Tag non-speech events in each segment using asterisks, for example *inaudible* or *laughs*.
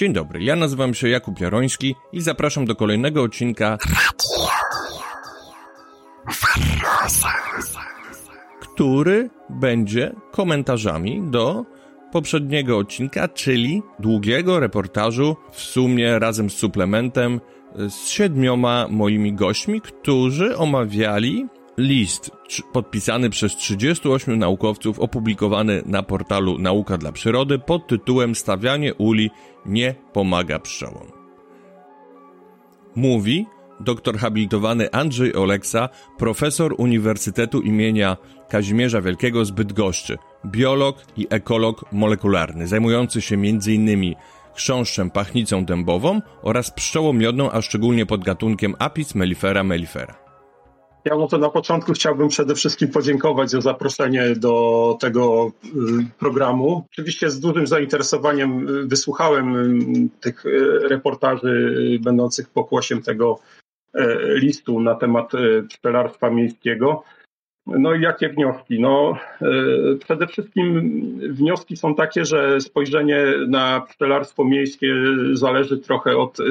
Dzień dobry, ja nazywam się Jakub Jaroński i zapraszam do kolejnego odcinka który będzie komentarzami do poprzedniego odcinka, czyli długiego reportażu w sumie razem z suplementem z siedmioma moimi gośćmi, którzy omawiali list podpisany przez 38 naukowców opublikowany na portalu Nauka dla Przyrody pod tytułem Stawianie uli nie pomaga pszczołom. Mówi doktor habilitowany Andrzej Oleksa, profesor Uniwersytetu imienia Kazimierza Wielkiego z Bydgoszczy, biolog i ekolog molekularny, zajmujący się m.in. chrząszczem pachnicą dębową oraz pszczołą miodną, a szczególnie pod gatunkiem Apis mellifera mellifera. Ja może na początku chciałbym przede wszystkim podziękować za zaproszenie do tego y, programu. Oczywiście z dużym zainteresowaniem y, wysłuchałem y, tych reportaży będących pokłosiem tego listu na temat pszczelarstwa miejskiego. No i jakie wnioski? No, e, przede wszystkim wnioski są takie, że spojrzenie na pszczelarstwo miejskie zależy trochę od e,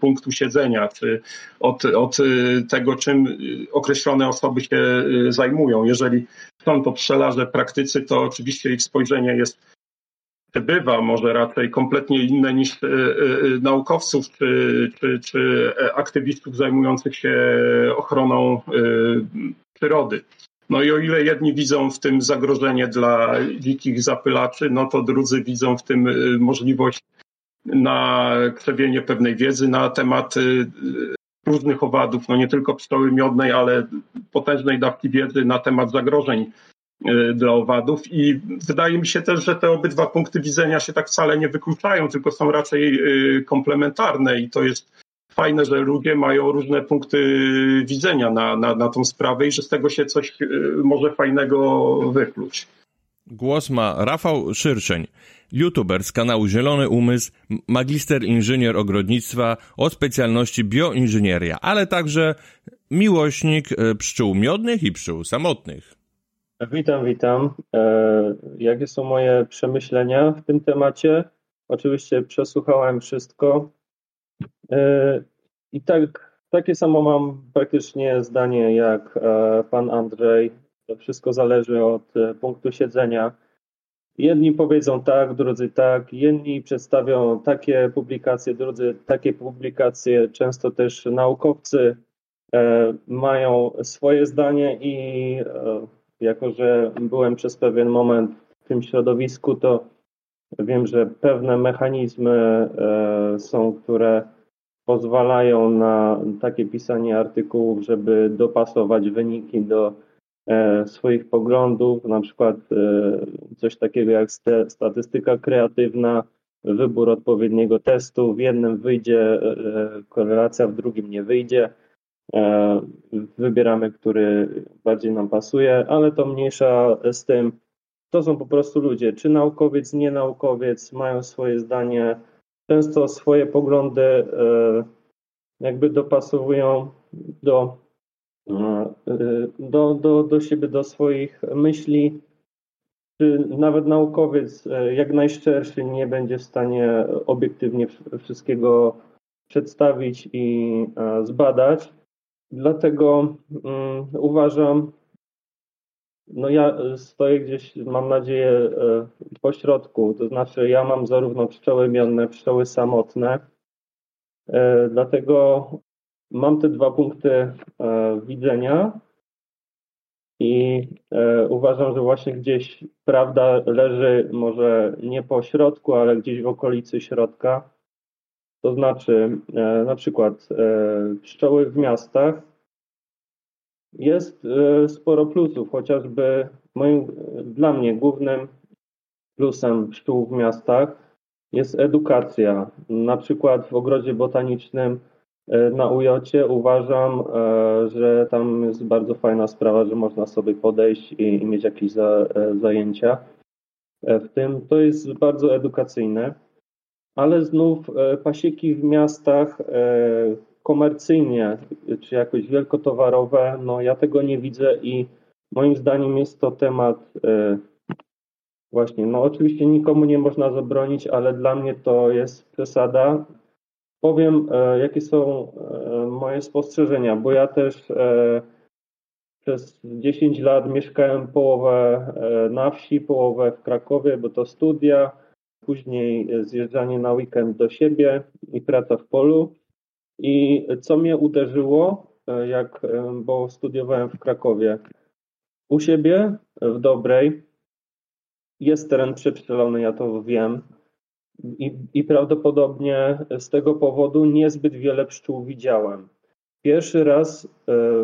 punktu siedzenia, czy od, od e, tego, czym określone osoby się zajmują. Jeżeli są to pszczelarze praktycy, to oczywiście ich spojrzenie jest bywa może raczej kompletnie inne niż naukowców czy, czy, czy aktywistów zajmujących się ochroną przyrody. No i o ile jedni widzą w tym zagrożenie dla dzikich zapylaczy, no to drudzy widzą w tym y, możliwość na krzewienie pewnej wiedzy na temat y, różnych owadów, no nie tylko pszczoły miodnej, ale potężnej dawki wiedzy na temat zagrożeń y, dla owadów. I wydaje mi się też, że te obydwa punkty widzenia się tak wcale nie wykluczają, tylko są raczej komplementarne i to jest fajne, że ludzie mają różne punkty widzenia na, na, na tą sprawę i że z tego się coś y, może fajnego wykluć. Głos ma Rafał Szyrczeń, youtuber z kanału Zielony Umysł, magister inżynier ogrodnictwa o specjalności bioinżynieria, ale także miłośnik y, pszczół miodnych i pszczół samotnych. Witam, witam. E, jakie są moje przemyślenia w tym temacie? Oczywiście przesłuchałem wszystko. E, I tak, takie samo mam praktycznie zdanie jak e, pan Andrzej. To wszystko zależy od e, punktu siedzenia. Jedni powiedzą tak, drudzy tak, jedni przedstawią takie publikacje, drudzy takie publikacje. Często też naukowcy mają swoje zdanie i jako, że byłem przez pewien moment w tym środowisku, to wiem, że pewne mechanizmy są, które pozwalają na takie pisanie artykułów, żeby dopasować wyniki do e, swoich poglądów, na przykład e, coś takiego jak statystyka kreatywna, wybór odpowiedniego testu, w jednym wyjdzie e, korelacja, w drugim nie wyjdzie. Wybieramy, który bardziej nam pasuje, ale to mniejsza z tym. To są po prostu ludzie, czy naukowiec, nie naukowiec, mają swoje zdanie, często swoje poglądy e, jakby dopasowują do, e, do, do, do siebie, do swoich myśli. Czy nawet naukowiec, e, jak najszczerszy, nie będzie w stanie obiektywnie wszystkiego przedstawić i zbadać. Dlatego um, uważam, no ja e, stoję gdzieś, mam nadzieję, e, po środku, to znaczy ja mam zarówno pszczoły mienne, pszczoły samotne, e, dlatego mam te dwa punkty widzenia i uważam, że właśnie gdzieś prawda leży może nie po środku, ale gdzieś w okolicy środka. To znaczy na przykład pszczoły w miastach jest e, sporo plusów, chociażby moim, dla mnie głównym plusem pszczół w miastach jest edukacja. Na przykład w ogrodzie botanicznym e, na Ujocie uważam, e, że tam jest bardzo fajna sprawa, że można sobie podejść i, i mieć jakieś za, zajęcia. W tym to jest bardzo edukacyjne, ale znów pasieki w miastach komercyjnie czy jakoś wielkotowarowe, no ja tego nie widzę i moim zdaniem jest to temat e, Właśnie, no oczywiście nikomu nie można zabronić, ale dla mnie to jest przesada. Powiem, e, jakie są e, moje spostrzeżenia, bo ja też przez 10 lat mieszkałem połowę na wsi, połowę w Krakowie, bo to studia, później zjeżdżanie na weekend do siebie i praca w polu. I co mnie uderzyło, jak, bo studiowałem w Krakowie, u siebie w Dobrej jest teren przepszczelony, ja to wiem. I, I prawdopodobnie z tego powodu niezbyt wiele pszczół widziałem. Pierwszy raz e,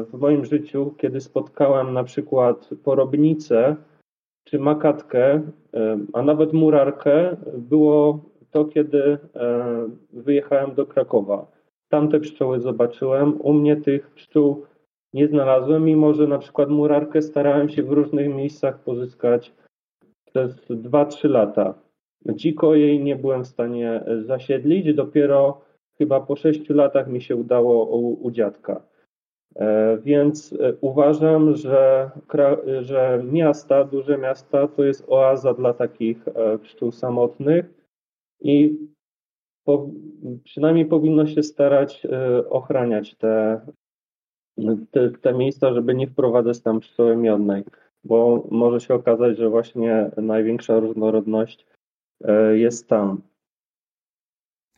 w moim życiu, kiedy spotkałem na przykład porobnicę czy makatkę, e, a nawet murarkę, było to, kiedy e, wyjechałem do Krakowa. Tamte pszczoły zobaczyłem. U mnie tych pszczół nie znalazłem, mimo że na przykład murarkę starałem się w różnych miejscach pozyskać przez 2-3 lata. Dziko jej nie byłem w stanie zasiedlić, dopiero chyba po 6 latach mi się udało u, u dziadka. E, więc e, uważam, że, że miasta, duże miasta to jest oaza dla takich e, pszczół samotnych i po, przynajmniej powinno się starać ochraniać te, te, te miejsca, żeby nie wprowadzać tam pszczoły miodnej bo może się okazać, że właśnie największa różnorodność e, jest tam.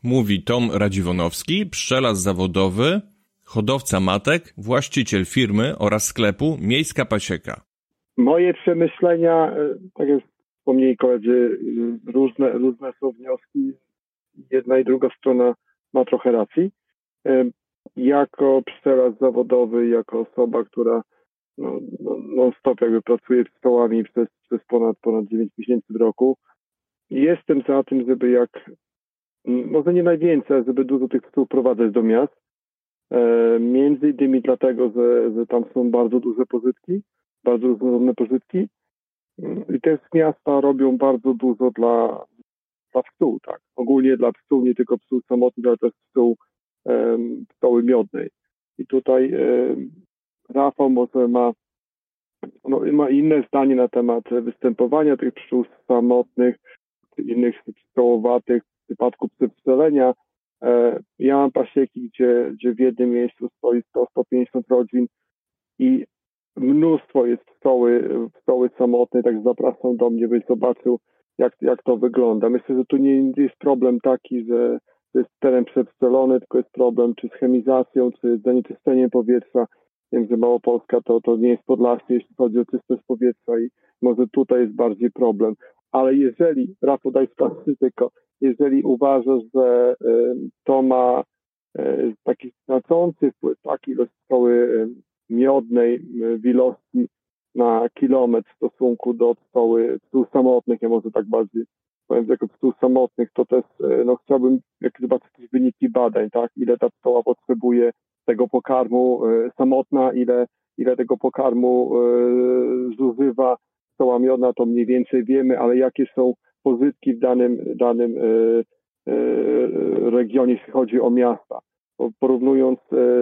Mówi Tom Radziwonowski, pszczelarz zawodowy, hodowca matek, właściciel firmy oraz sklepu Miejska Pasieka. Moje przemyślenia, e, tak jak wspomnieli koledzy, e, różne, różne są wnioski. Jedna i druga strona ma trochę racji. Jako pszczelarz zawodowy, jako osoba, która no, no, non-stop jakby pracuję z stołami przez, przez ponad, ponad 9 miesięcy w roku. Jestem za tym, żeby jak, może nie najwięcej, żeby dużo tych stół prowadzać do miast. Między innymi dlatego, że, że tam są bardzo duże pożytki, bardzo różnorodne pożytki. I te miasta robią bardzo dużo dla, dla pszczół, tak. Ogólnie dla pszczół, nie tylko pszczół samotnych, ale też pszczół um, pszczoły miodnej. I tutaj um, Rafał może ma, no, ma inne zdanie na temat występowania tych pszczół samotnych, innych pszczołowatych w przypadku przepszczelenia. E, ja mam pasieki, gdzie, gdzie w jednym miejscu stoi 100-150 rodzin i mnóstwo jest pszczoły, pszczoły samotnej, tak zapraszam do mnie, byś zobaczył, jak, jak to wygląda. Myślę, że tu nie jest problem taki, że jest teren przepszczelony, tylko jest problem czy z chemizacją, czy z zanieczyszczeniem powietrza, Wiem, że Małopolska to, to nie jest Podlasie, jeśli chodzi o czystość powietrza i może tutaj jest bardziej problem. Ale jeżeli, Rafał daj tylko, jeżeli uważasz, że y, to ma y, taki znaczący wpływ, taki ilość pszczoły y, miodnej w ilości na kilometr w stosunku do pszczoły pszczół samotnych, ja może tak bardziej powiem, jako pszczół samotnych, to też no, chciałbym jak zobaczyć jakieś wyniki badań, tak, ile ta pszczoła potrzebuje tego pokarmu e, samotna, ile, ile tego pokarmu e, zużywa stoła miodna, to mniej więcej wiemy, ale jakie są pozytki w danym, danym e, regionie, jeśli chodzi o miasta. Porównując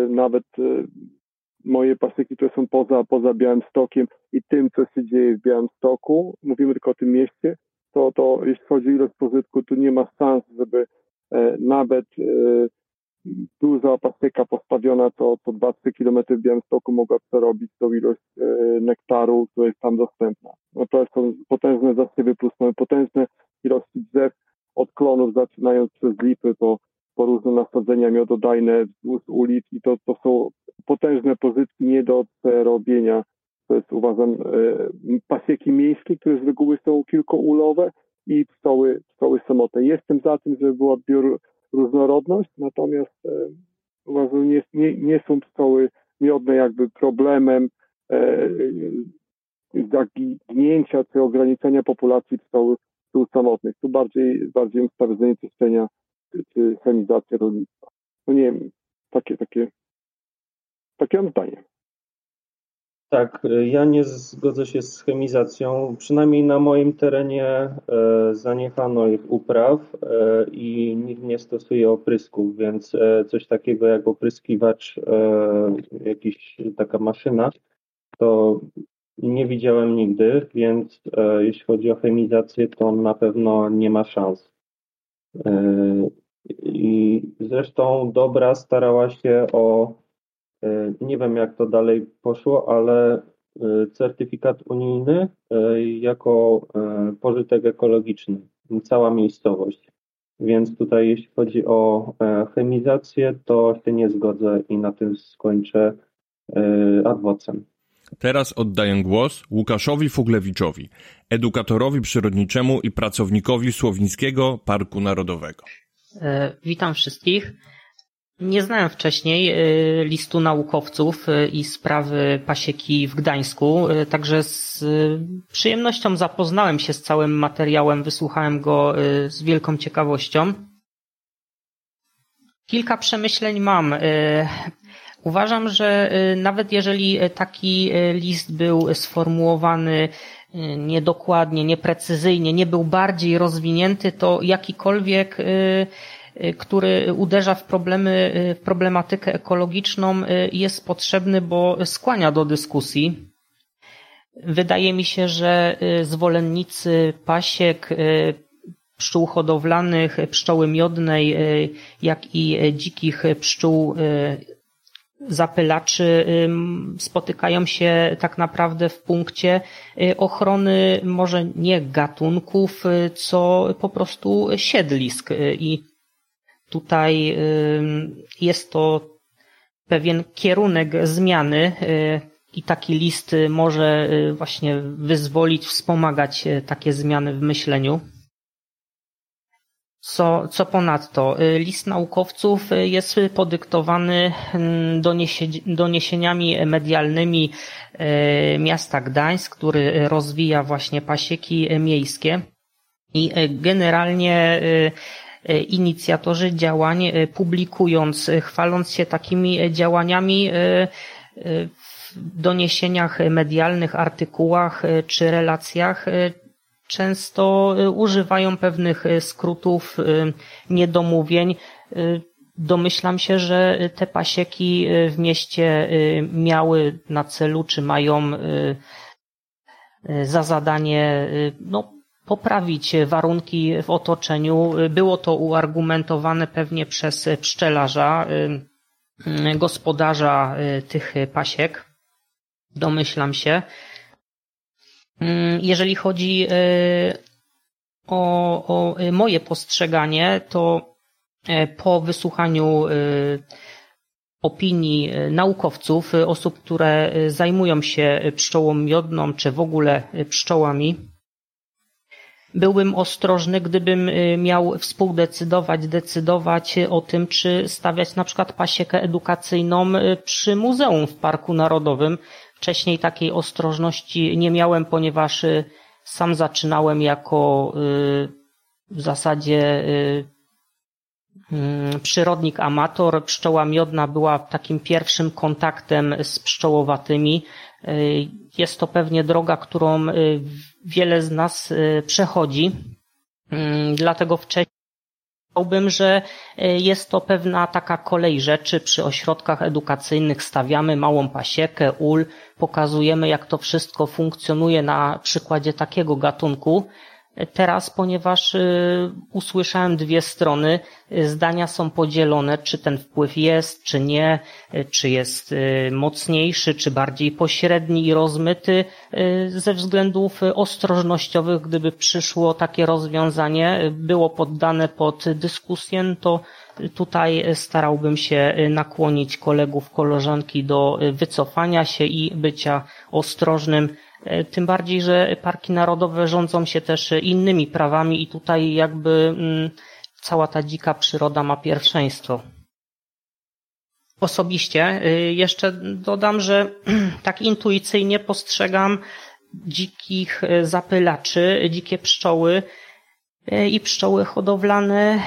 nawet moje pasyki, które są poza, poza Białymstokiem i tym, co się dzieje w Białymstoku, mówimy tylko o tym mieście, to, to jeśli chodzi o ilość pozytku, tu nie ma szans, żeby nawet duża pastyka postawiona to, to 2-3 km w Białymstoku mogła przerobić tą ilość e, nektaru, która jest tam dostępna. No to są potężne zasywy, plus mamy potężne ilości drzew od klonów, zaczynając przez lipy po, po różne nasadzenia miododajne wzdłuż ulic i to, to są potężne pozytki nie do przerobienia. To jest uważam e, pasieki miejskie, które z reguły są kilkoulowe i pszczoły, pszczoły samotne. Jestem za tym, żeby była biur różnorodność, natomiast e, uważam, nie, nie, nie są pszczoły miodne jakby problemem e, zaginięcia czy ograniczenia populacji pszczoły samotnych. Tu bardziej, bardziej ustawy zanieczyszczenia czy, chemizacja rolnictwa. No nie wiem, takie, takie, takie mam zdanie. Tak, ja nie zgodzę się z chemizacją. Przynajmniej na moim terenie e, zaniechano ich upraw e, i nikt nie stosuje oprysków, więc e, coś takiego jak opryskiwacz, jakiś taka maszyna, to nie widziałem nigdy, więc jeśli chodzi o chemizację, to na pewno nie ma szans. I zresztą Dobra starała się o, nie wiem jak to dalej poszło, ale certyfikat unijny jako pożytek ekologiczny, cała miejscowość. Więc tutaj jeśli chodzi o e, chemizację, to się nie zgodzę i na tym skończę e, adwocem. Teraz oddaję głos Łukaszowi Fuglewiczowi, edukatorowi przyrodniczemu i pracownikowi Słowińskiego Parku Narodowego. E, witam wszystkich. Nie znałem wcześniej y, listu naukowców y, i sprawy pasieki w Gdańsku, także z przyjemnością zapoznałem się z całym materiałem, wysłuchałem go z wielką ciekawością. Kilka przemyśleń mam. Uważam, że nawet jeżeli taki list był sformułowany niedokładnie, nieprecyzyjnie, nie był bardziej rozwinięty, to jakikolwiek Y, który uderza w problemy, y, w problematykę ekologiczną y, jest potrzebny, bo skłania do dyskusji. Wydaje mi się, że zwolennicy pasiek, pszczół hodowlanych, pszczoły miodnej, jak i dzikich pszczół zapylaczy spotykają się tak naprawdę w punkcie ochrony może nie gatunków, co po prostu siedlisk i Tutaj jest to pewien kierunek zmiany y, i taki list może y, właśnie wyzwolić, wspomagać y, takie zmiany w myśleniu. Co, co ponadto, list naukowców jest podyktowany doniesieniami medialnymi miasta Gdańsk, który rozwija właśnie pasieki miejskie. I generalnie inicjatorzy działań, publikując, chwaląc się takimi działaniami w doniesieniach medialnych, artykułach czy relacjach, często używają pewnych skrótów, niedomówień. Domyślam się, że te pasieki w mieście miały na celu, czy mają za zadanie no, poprawić warunki w otoczeniu. Było to uargumentowane pewnie przez pszczelarza, y, gospodarza y, tych pasiek. Domyślam się. Y, jeżeli chodzi o, o moje postrzeganie, to po wysłuchaniu opinii naukowców, osób, które zajmują się pszczołą miodną, czy w ogóle pszczołami, byłbym ostrożny, gdybym y, miał współdecydować, decydować o tym, czy stawiać na przykład pasiekę edukacyjną y, przy muzeum w Parku Narodowym. Wcześniej takiej ostrożności nie miałem, ponieważ y, sam zaczynałem jako w zasadzie mm, przyrodnik amator. Pszczoła miodna była takim pierwszym kontaktem z pszczołowatymi. Jest to pewnie droga, którą wiele z nas y, przechodzi. Dlatego wcześniej Powiedziałbym, że y, jest to pewna taka kolej rzeczy. Przy ośrodkach edukacyjnych stawiamy małą pasiekę, ul, pokazujemy jak to wszystko funkcjonuje na przykładzie takiego gatunku. Teraz, ponieważ y, usłyszałem dwie strony, y, zdania są podzielone, czy ten wpływ jest, czy nie, y, czy jest mocniejszy, czy bardziej pośredni i rozmyty, ze względów ostrożnościowych, gdyby przyszło takie rozwiązanie, było poddane pod dyskusję, to tutaj starałbym się nakłonić kolegów, koleżanki do wycofania się i bycia ostrożnym tym bardziej, że parki narodowe rządzą się też innymi prawami i tutaj jakby mm, cała ta dzika przyroda ma pierwszeństwo. Osobiście y, jeszcze dodam, że *clears throat* tak intuicyjnie postrzegam dzikich y, zapylaczy, dzikie pszczoły y, i pszczoły hodowlane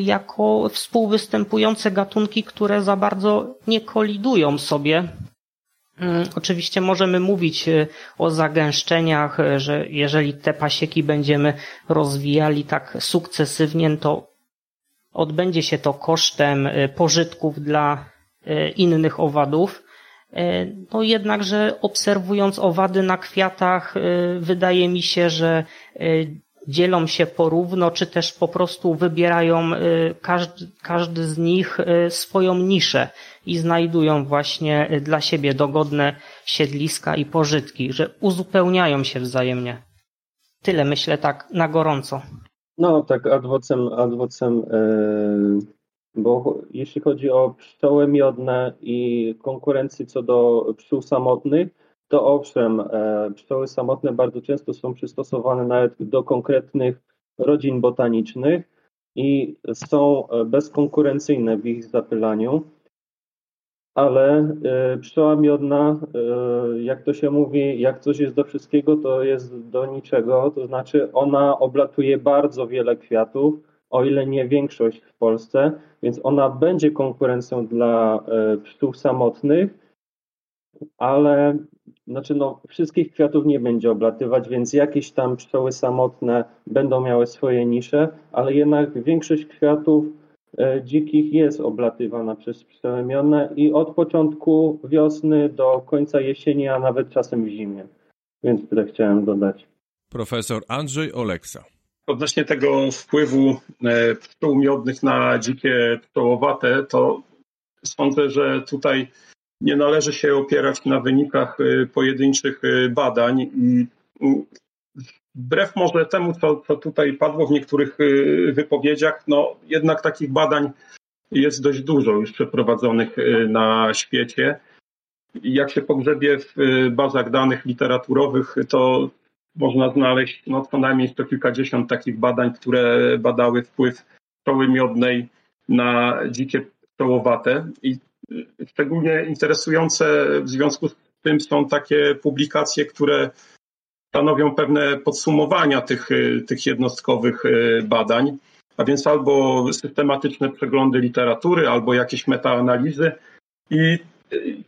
jako współwystępujące gatunki, które za bardzo nie kolidują sobie oczywiście możemy mówić e, o zagęszczeniach, e, że jeżeli te pasieki będziemy rozwijali tak sukcesywnie, to odbędzie się to kosztem e, pożytków dla innych owadów. No jednakże obserwując owady na kwiatach, wydaje mi się, że dzielą się porówno, czy też po prostu wybierają każdy, każdy z nich swoją niszę i znajdują właśnie dla siebie dogodne siedliska i pożytki, że uzupełniają się wzajemnie. Tyle myślę tak na gorąco. No tak adwocem, adwocem bo jeśli chodzi o pszczoły miodne i konkurencję co do pszczół samotnych, to owszem, e, pszczoły samotne bardzo często są przystosowane nawet do konkretnych rodzin botanicznych i są bezkonkurencyjne w ich zapylaniu. Ale e, pszczoła miodna, jak to się mówi, jak coś jest do wszystkiego, to jest do niczego. To znaczy, ona oblatuje bardzo wiele kwiatów, o ile nie większość w Polsce, więc ona będzie konkurencją dla e, pszczół samotnych, ale znaczy no, wszystkich kwiatów nie będzie oblatywać, więc jakieś tam pszczoły samotne będą miały swoje nisze, ale jednak większość kwiatów dzikich jest oblatywana przez pszczoły miodne i od początku wiosny do końca jesieni, a nawet czasem w zimie. Więc tyle chciałem dodać. Profesor Andrzej Oleksa. Odnośnie tego wpływu e, pszczół miodnych na dzikie pszczołowate, to sądzę, że tutaj nie należy się opierać na wynikach e, pojedynczych e, badań i wbrew może temu, co, co tutaj padło w niektórych wypowiedziach, no jednak takich badań jest dość dużo już przeprowadzonych na świecie. Jak się pogrzebie w bazach danych literaturowych, to można znaleźć no, co najmniej kilkadziesiąt takich badań, które badały wpływ pszczoły miodnej na dzikie pszczołowate. I szczególnie interesujące w związku z tym są takie publikacje, które stanowią pewne podsumowania tych, tych jednostkowych e, badań, a więc albo systematyczne przeglądy literatury, albo jakieś metaanalizy. I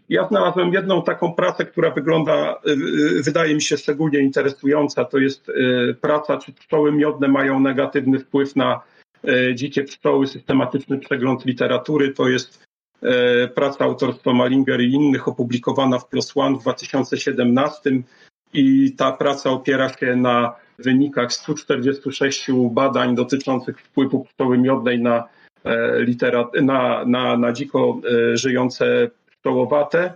ja znalazłem jedną taką pracę, która wygląda, y, y, wydaje mi się szczególnie interesująca. To jest y, praca, czy pszczoły miodne mają negatywny wpływ na dzikie pszczoły, systematyczny przegląd literatury. To jest praca autorstwa Malinger i innych opublikowana w PLOS ONE w 2017 i ta praca opiera się na wynikach 146 badań dotyczących wpływu pszczoły miodnej na, na, na, na dziko żyjące czołowate.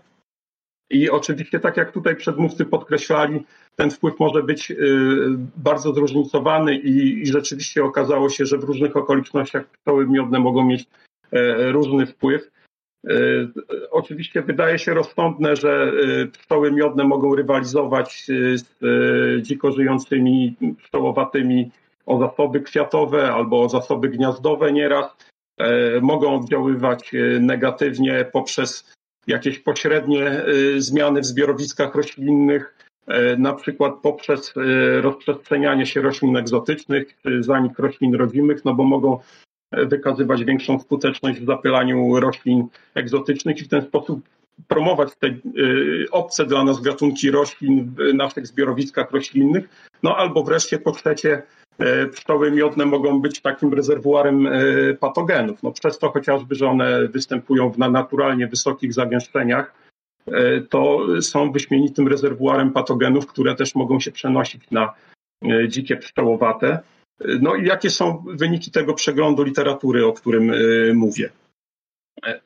I oczywiście, tak jak tutaj przedmówcy podkreślali, ten wpływ może być y, bardzo zróżnicowany i, i rzeczywiście okazało się, że w różnych okolicznościach pszczoły miodne mogą mieć e, różny wpływ. E, oczywiście wydaje się rozsądne, że e, pszczoły miodne mogą rywalizować z dziko żyjącymi pszczołowatymi o zasoby kwiatowe albo o zasoby gniazdowe nieraz. Mogą oddziaływać negatywnie poprzez jakieś pośrednie y, zmiany w zbiorowiskach roślinnych, y, na przykład poprzez y, rozprzestrzenianie się roślin egzotycznych, zanik roślin rodzimych, no bo mogą wykazywać większą skuteczność w zapylaniu roślin egzotycznych i w ten sposób promować te obce dla nas gatunki roślin w naszych zbiorowiskach roślinnych, no albo wreszcie po trzecie E, pszczoły miodne mogą być takim rezerwuarem e, patogenów. No przez to chociażby, że one występują w naturalnie wysokich zagęszczeniach, e, to są wyśmienitym rezerwuarem patogenów, które też mogą się przenosić na dzikie pszczołowate. No i jakie są wyniki tego przeglądu literatury, o którym mówię?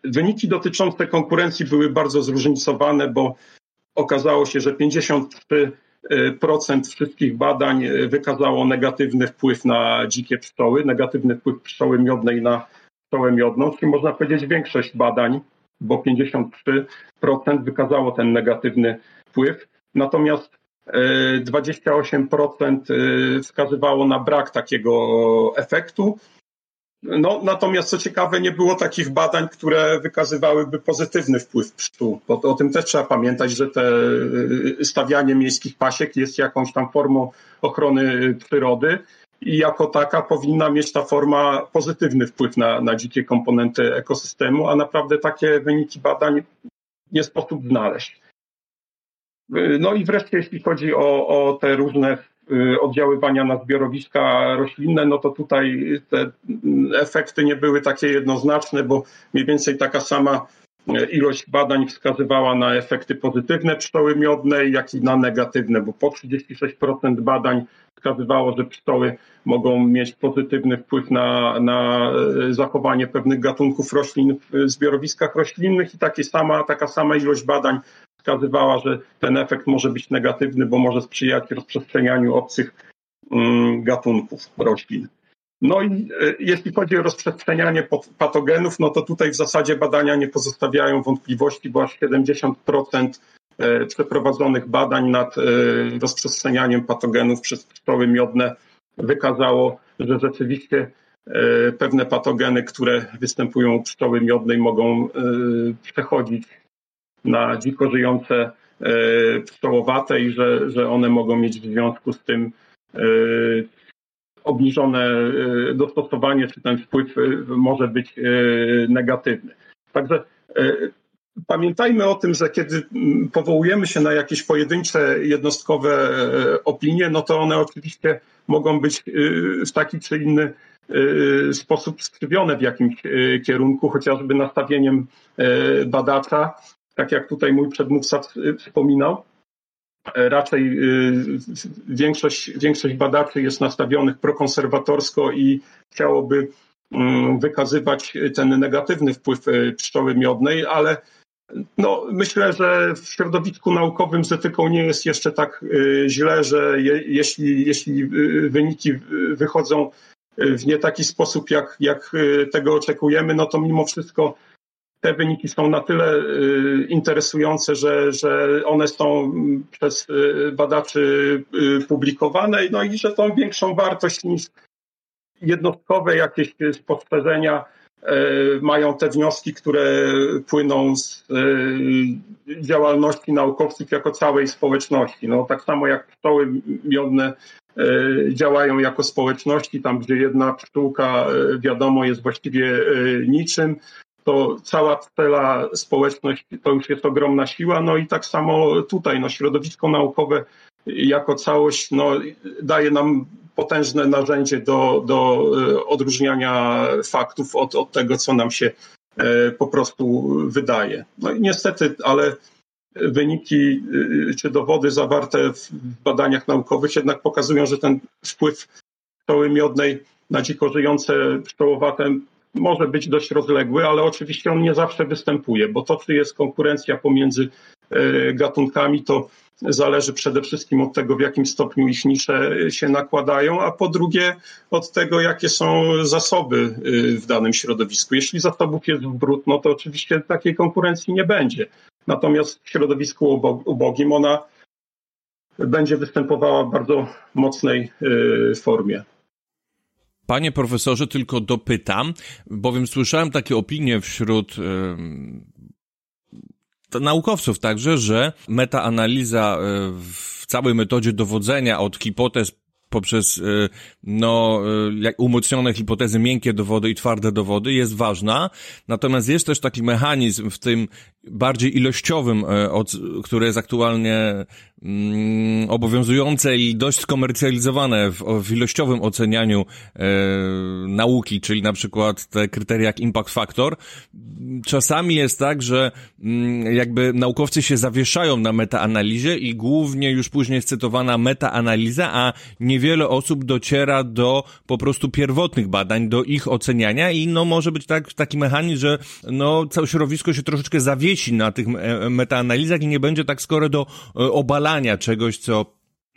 Wyniki dotyczące konkurencji były bardzo zróżnicowane, bo okazało się, że 53 procent wszystkich badań wykazało negatywny wpływ na dzikie pszczoły, negatywny wpływ pszczoły miodnej na pszczołę miodną, czyli można powiedzieć większość badań, bo 53% wykazało ten negatywny wpływ. Natomiast 28% e, e, wskazywało na brak takiego efektu, no, natomiast co ciekawe, nie było takich badań, które wykazywałyby pozytywny wpływ pszczół, bo o tym też trzeba pamiętać, że te y, stawianie miejskich pasiek jest jakąś tam formą ochrony przyrody i jako taka powinna mieć ta forma pozytywny wpływ na, na dzikie komponenty ekosystemu, a naprawdę takie wyniki badań nie sposób znaleźć. Y, no i wreszcie, jeśli chodzi o, o te różne Y, oddziaływania na zbiorowiska roślinne, no to tutaj te efekty nie były takie jednoznaczne, bo mniej więcej taka sama ilość badań wskazywała na efekty pozytywne pszczoły miodnej, jak i na negatywne, bo po 36% badań wskazywało, że pszczoły mogą mieć pozytywny wpływ na, na e, zachowanie pewnych gatunków roślin w zbiorowiskach roślinnych i takie sama, taka sama ilość badań wskazywała, że ten efekt może być negatywny, bo może sprzyjać rozprzestrzenianiu obcych mm, gatunków roślin. No i e, jeśli chodzi o rozprzestrzenianie patogenów, no to tutaj w zasadzie badania nie pozostawiają wątpliwości, bo aż 70% e, przeprowadzonych badań nad e, rozprzestrzenianiem patogenów przez pszczoły miodne wykazało, że rzeczywiście pewne patogeny, które występują u pszczoły miodnej mogą przechodzić na dziko żyjące pszczołowate i że, że one mogą mieć w związku z tym obniżone e, dostosowanie, czy ten wpływ e, może być e, negatywny. Także pamiętajmy o tym, że kiedy powołujemy się na jakieś pojedyncze, jednostkowe opinie, no to one oczywiście mogą być w taki czy inny sposób skrzywione w jakimś kierunku, chociażby nastawieniem badacza, tak jak tutaj mój przedmówca wspominał raczej y, większość, większość badaczy jest nastawionych prokonserwatorsko i chciałoby mm, wykazywać ten negatywny wpływ y, pszczoły miodnej, ale no, myślę, że w środowisku naukowym z etyką nie jest jeszcze tak y, źle, że je, jeśli, jeśli wyniki wychodzą w nie taki sposób, jak, jak tego oczekujemy, no to mimo wszystko te wyniki są na tyle y, interesujące, że, że one są przez y, badaczy y, publikowane, no i że tą większą wartość niż jednostkowe jakieś spostrzeżenia mają te wnioski, które płyną z działalności naukowców jako całej społeczności. No, tak samo jak pszczoły miodne działają jako społeczności, tam gdzie jedna pszczółka wiadomo jest właściwie niczym, to cała cała społeczność to już jest ogromna siła. No i tak samo tutaj, no, środowisko naukowe jako całość no, daje nam potężne narzędzie do, do e, odróżniania faktów od, od tego, co nam się e, po prostu wydaje. No i niestety, ale wyniki e, czy dowody zawarte w badaniach naukowych jednak pokazują, że ten wpływ pszczoły miodnej na dziko żyjące pszczołowate może być dość rozległy, ale oczywiście on nie zawsze występuje, bo to, czy jest konkurencja pomiędzy e, gatunkami, to zależy przede wszystkim od tego, w jakim stopniu ich nisze się nakładają, a po drugie od tego, jakie są zasoby e, w danym środowisku. Jeśli zasobów jest brud, no to oczywiście takiej konkurencji nie będzie. Natomiast w środowisku ubogim ona będzie występowała w bardzo mocnej e, formie. Panie profesorze, tylko dopytam, bowiem słyszałem takie opinie wśród yy, naukowców także, że metaanaliza yy, w całej metodzie dowodzenia od hipotez poprzez y, no, y, umocnione hipotezy, miękkie dowody i twarde dowody jest ważna. Natomiast jest też taki mechanizm w tym bardziej ilościowym, y, który jest aktualnie mm, obowiązujące i dość skomercjalizowane w, w ilościowym ocenianiu e, nauki, czyli na przykład te kryteria jak impact factor. Czasami jest tak, że mm, jakby naukowcy się zawieszają na metaanalizie i głównie już później jest cytowana metaanaliza, a niewiele osób dociera do po prostu pierwotnych badań, do ich oceniania i no może być tak, taki mechanizm, że no całe środowisko się troszeczkę na tych e, metaanalizach i nie będzie tak skoro do e, obalania czegoś, co...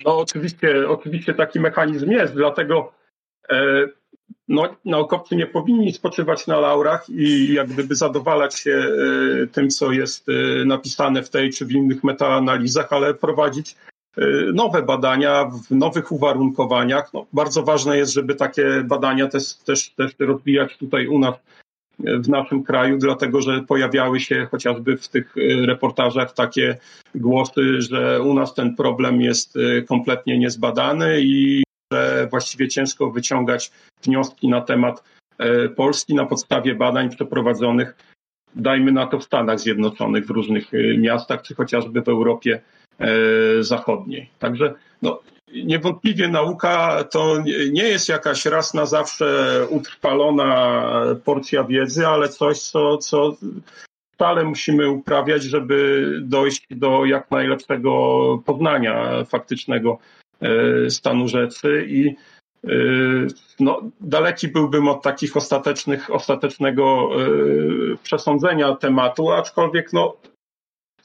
No oczywiście, oczywiście taki mechanizm jest, dlatego e, no, naukowcy nie powinni spoczywać na laurach i jak gdyby zadowalać się tym, co jest napisane w tej czy w innych metaanalizach, ale prowadzić nowe badania w nowych uwarunkowaniach. No, bardzo ważne jest, żeby takie badania też, też, też rozwijać tutaj u nas w naszym kraju, dlatego że pojawiały się chociażby w tych reportażach takie głosy, że u nas ten problem jest kompletnie niezbadany i że właściwie ciężko wyciągać wnioski na temat e, Polski na podstawie badań przeprowadzonych, dajmy na to w Stanach Zjednoczonych, w różnych miastach, czy chociażby w Europie Zachodniej. Także no, niewątpliwie nauka to nie jest jakaś raz na zawsze utrwalona porcja wiedzy, ale coś, co, co stale musimy uprawiać, żeby dojść do jak najlepszego poznania faktycznego stanu rzeczy. I no, daleki byłbym od takich ostatecznych, ostatecznego przesądzenia tematu, aczkolwiek no,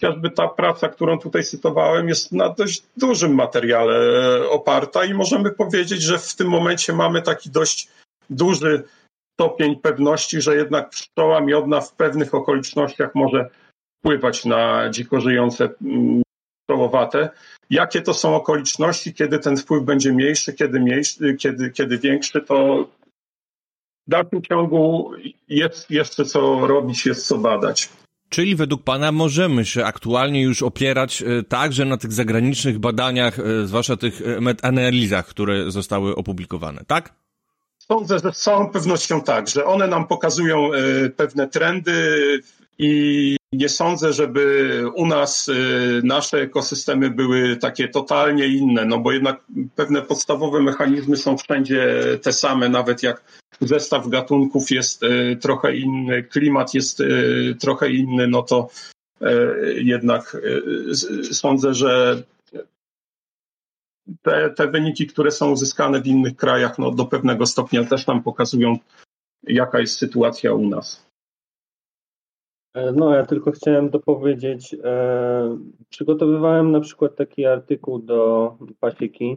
chociażby ta praca, którą tutaj cytowałem, jest na dość dużym materiale oparta i możemy powiedzieć, że w tym momencie mamy taki dość duży stopień pewności, że jednak pszczoła miodna w pewnych okolicznościach może wpływać na dziko żyjące mm, pszczołowate. Jakie to są okoliczności, kiedy ten wpływ będzie mniejszy, kiedy, mniejszy, kiedy, kiedy większy, to w dalszym ciągu jest jeszcze co robić, jest co badać. Czyli według Pana możemy się aktualnie już opierać e, także na tych zagranicznych badaniach, e, zwłaszcza tych e, metanalizach, które zostały opublikowane, tak? Sądzę, że z całą pewnością tak, że one nam pokazują pewne trendy i nie sądzę, żeby u nas nasze ekosystemy były takie totalnie inne, no bo jednak pewne podstawowe mechanizmy są wszędzie te same, nawet jak zestaw gatunków jest e, trochę inny, klimat jest e, trochę inny, no to jednak sądzę, że te, te wyniki, które są uzyskane w innych krajach, no do pewnego stopnia też nam pokazują, jaka jest sytuacja u nas. No, ja tylko chciałem dopowiedzieć, e, przygotowywałem na przykład taki artykuł do pasieki.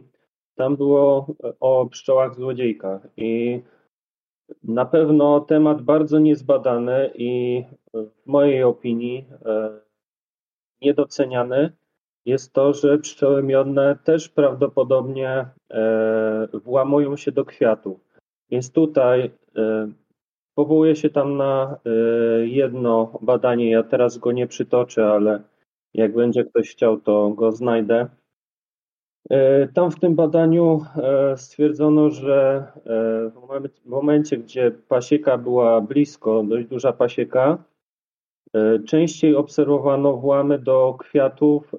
Tam było o pszczołach złodziejkach i na pewno temat bardzo niezbadany i w mojej opinii e, niedoceniany jest to, że pszczoły miodne też prawdopodobnie e, włamują się do kwiatów. Więc tutaj e, powołuję się tam na jedno badanie. Ja teraz go nie przytoczę, ale jak będzie ktoś chciał, to go znajdę. E, tam w tym badaniu e, stwierdzono, że e, w momencie, gdzie pasieka była blisko, dość duża pasieka, częściej obserwowano włamy do kwiatów,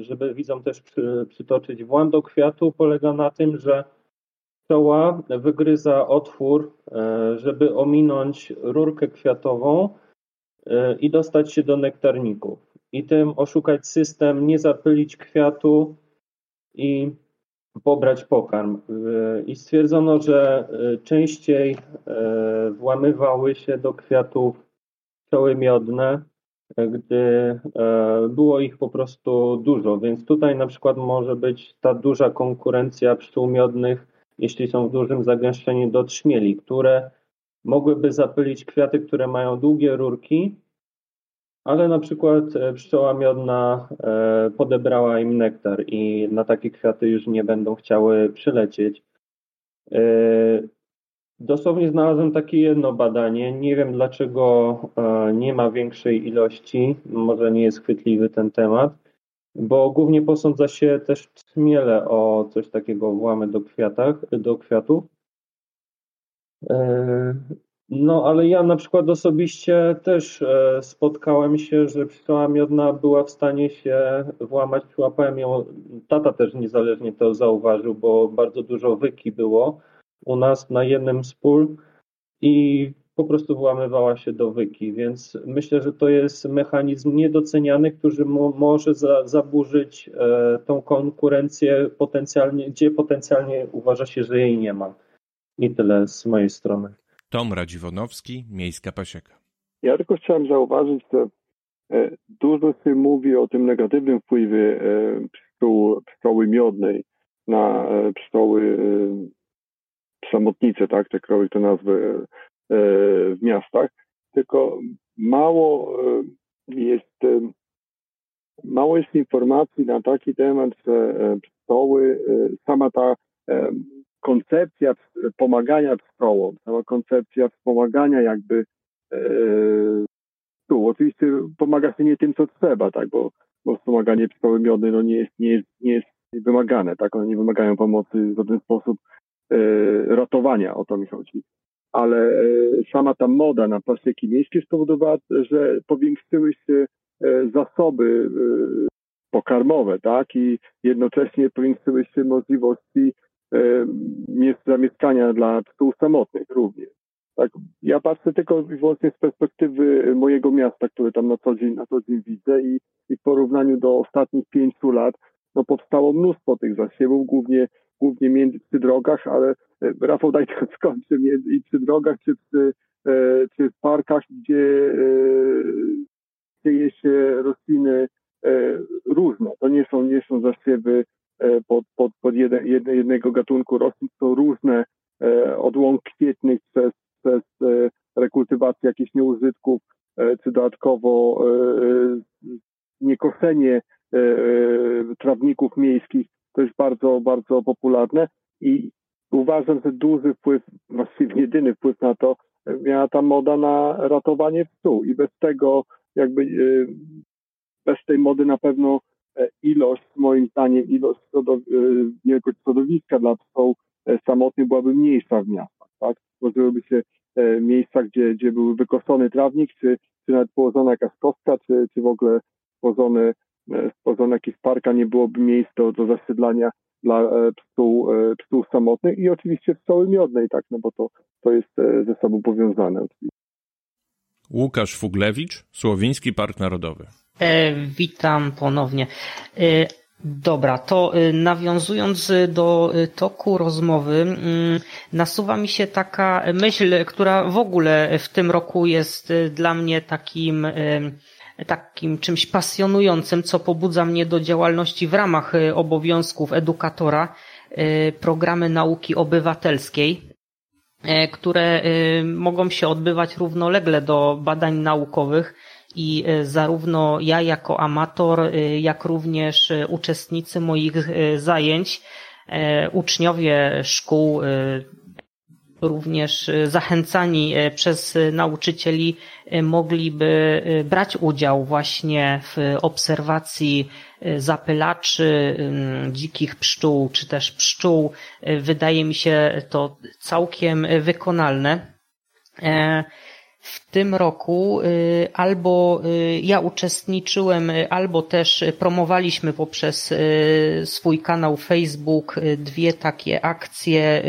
żeby widzom też przytoczyć. Włam do kwiatu polega na tym, że pszczoła wygryza otwór, żeby ominąć rurkę kwiatową i dostać się do nektarników. I tym oszukać system, nie zapylić kwiatu, i pobrać pokarm. I stwierdzono, że e, częściej e, włamywały się do kwiatów pszczoły miodne, e, gdy było ich po prostu dużo. Więc tutaj na przykład może być ta duża konkurencja pszczół miodnych, jeśli są w dużym zagęszczeniu do trzmieli, które mogłyby zapylić kwiaty, które mają długie rurki, ale na przykład e, pszczoła miodna e, podebrała im nektar i na takie kwiaty już nie będą chciały przylecieć. E, dosłownie znalazłem takie jedno badanie. Nie wiem dlaczego nie ma większej ilości, może nie jest chwytliwy ten temat, bo głównie posądza się też trzmiele o coś takiego włamy do, kwiatach, do kwiatów. No, ale ja na przykład osobiście też e, spotkałem się, że pszczoła miodna była w stanie się włamać. Przyłapałem ją, tata też niezależnie to zauważył, bo bardzo dużo wyki było u nas na jednym z pól i po prostu włamywała się do wyki, więc myślę, że to jest mechanizm niedoceniany, który mo może za zaburzyć e, tą konkurencję potencjalnie, gdzie potencjalnie uważa się, że jej nie ma. I tyle z mojej strony. Tom Radziwonowski, Miejska Pasieka. Ja tylko chciałem zauważyć, że e, dużo się mówi o tym negatywnym wpływie e, pszczół, pszczoły miodnej na e, pszczoły samotnice, tak, jakkolwiek to nazwę w miastach, tylko mało jest mało jest informacji na taki temat, że pszczoły, sama ta koncepcja pomagania pszczołom, cała koncepcja wspomagania jakby e, tu. Oczywiście pomaga się nie tym, co trzeba, tak, bo, bo wspomaganie pszczoły miodnej no nie, jest, nie, jest, nie jest wymagane, tak, one nie wymagają pomocy w żaden sposób e, ratowania, o to mi chodzi. Ale e, sama ta moda na pasieki miejskie spowodowała, że powiększyły się e, zasoby e, pokarmowe, tak, i jednocześnie powiększyły się możliwości zamieszkania dla pszczół samotnych również. Tak, ja patrzę tylko i wyłącznie z perspektywy mojego miasta, które tam na co dzień, na co dzień widzę i, i w porównaniu do ostatnich pięciu lat, no powstało mnóstwo tych zasiewów, głównie, głównie między przy drogach, ale e, Rafał daj to skończę, między, i przy drogach, czy przy, e, czy w parkach, gdzie dzieje się rośliny różne. To nie są, nie są zasiewy pod, pod, pod jeden, jednego gatunku roślin, są różne od łąk kwietnych przez przez e, rekultywację jakichś nieużytków, e, czy dodatkowo e, niekoszenie trawników miejskich, to jest bardzo, bardzo popularne i uważam, że duży wpływ, właściwie jedyny wpływ na to miała ta moda na ratowanie psu i bez tego jakby bez tej mody na pewno ilość, moim zdaniem, ilość wielkość środowiska dla psów samotnych byłaby mniejsza w miastach, tak? Tworzyłyby się E, miejsca, gdzie, gdzie był wykoszony trawnik, czy, czy nawet położona jakaś kostka, czy, czy w ogóle stworzony, e, stworzony jakiś park, a nie byłoby miejsc do, zasiedlania dla e, psów, psów samotnych i oczywiście pszczoły miodnej, tak, no bo to, to jest ze sobą powiązane. Łukasz Fuglewicz, Słowiński Park Narodowy. E, witam ponownie. E, Dobra, to nawiązując do toku rozmowy, mm, nasuwa mi się taka myśl, która w ogóle w tym roku jest dla mnie takim, takim czymś pasjonującym, co pobudza mnie do działalności w ramach obowiązków edukatora, programy nauki obywatelskiej, które mogą się odbywać równolegle do badań naukowych i zarówno ja jako amator, jak również uczestnicy moich zajęć, uczniowie szkół, również zachęcani przez nauczycieli mogliby brać udział właśnie w obserwacji zapylaczy, dzikich pszczół, czy też pszczół. Wydaje mi się to całkiem wykonalne. W tym roku y, albo y, ja uczestniczyłem, y, albo też promowaliśmy poprzez swój kanał Facebook dwie takie akcje.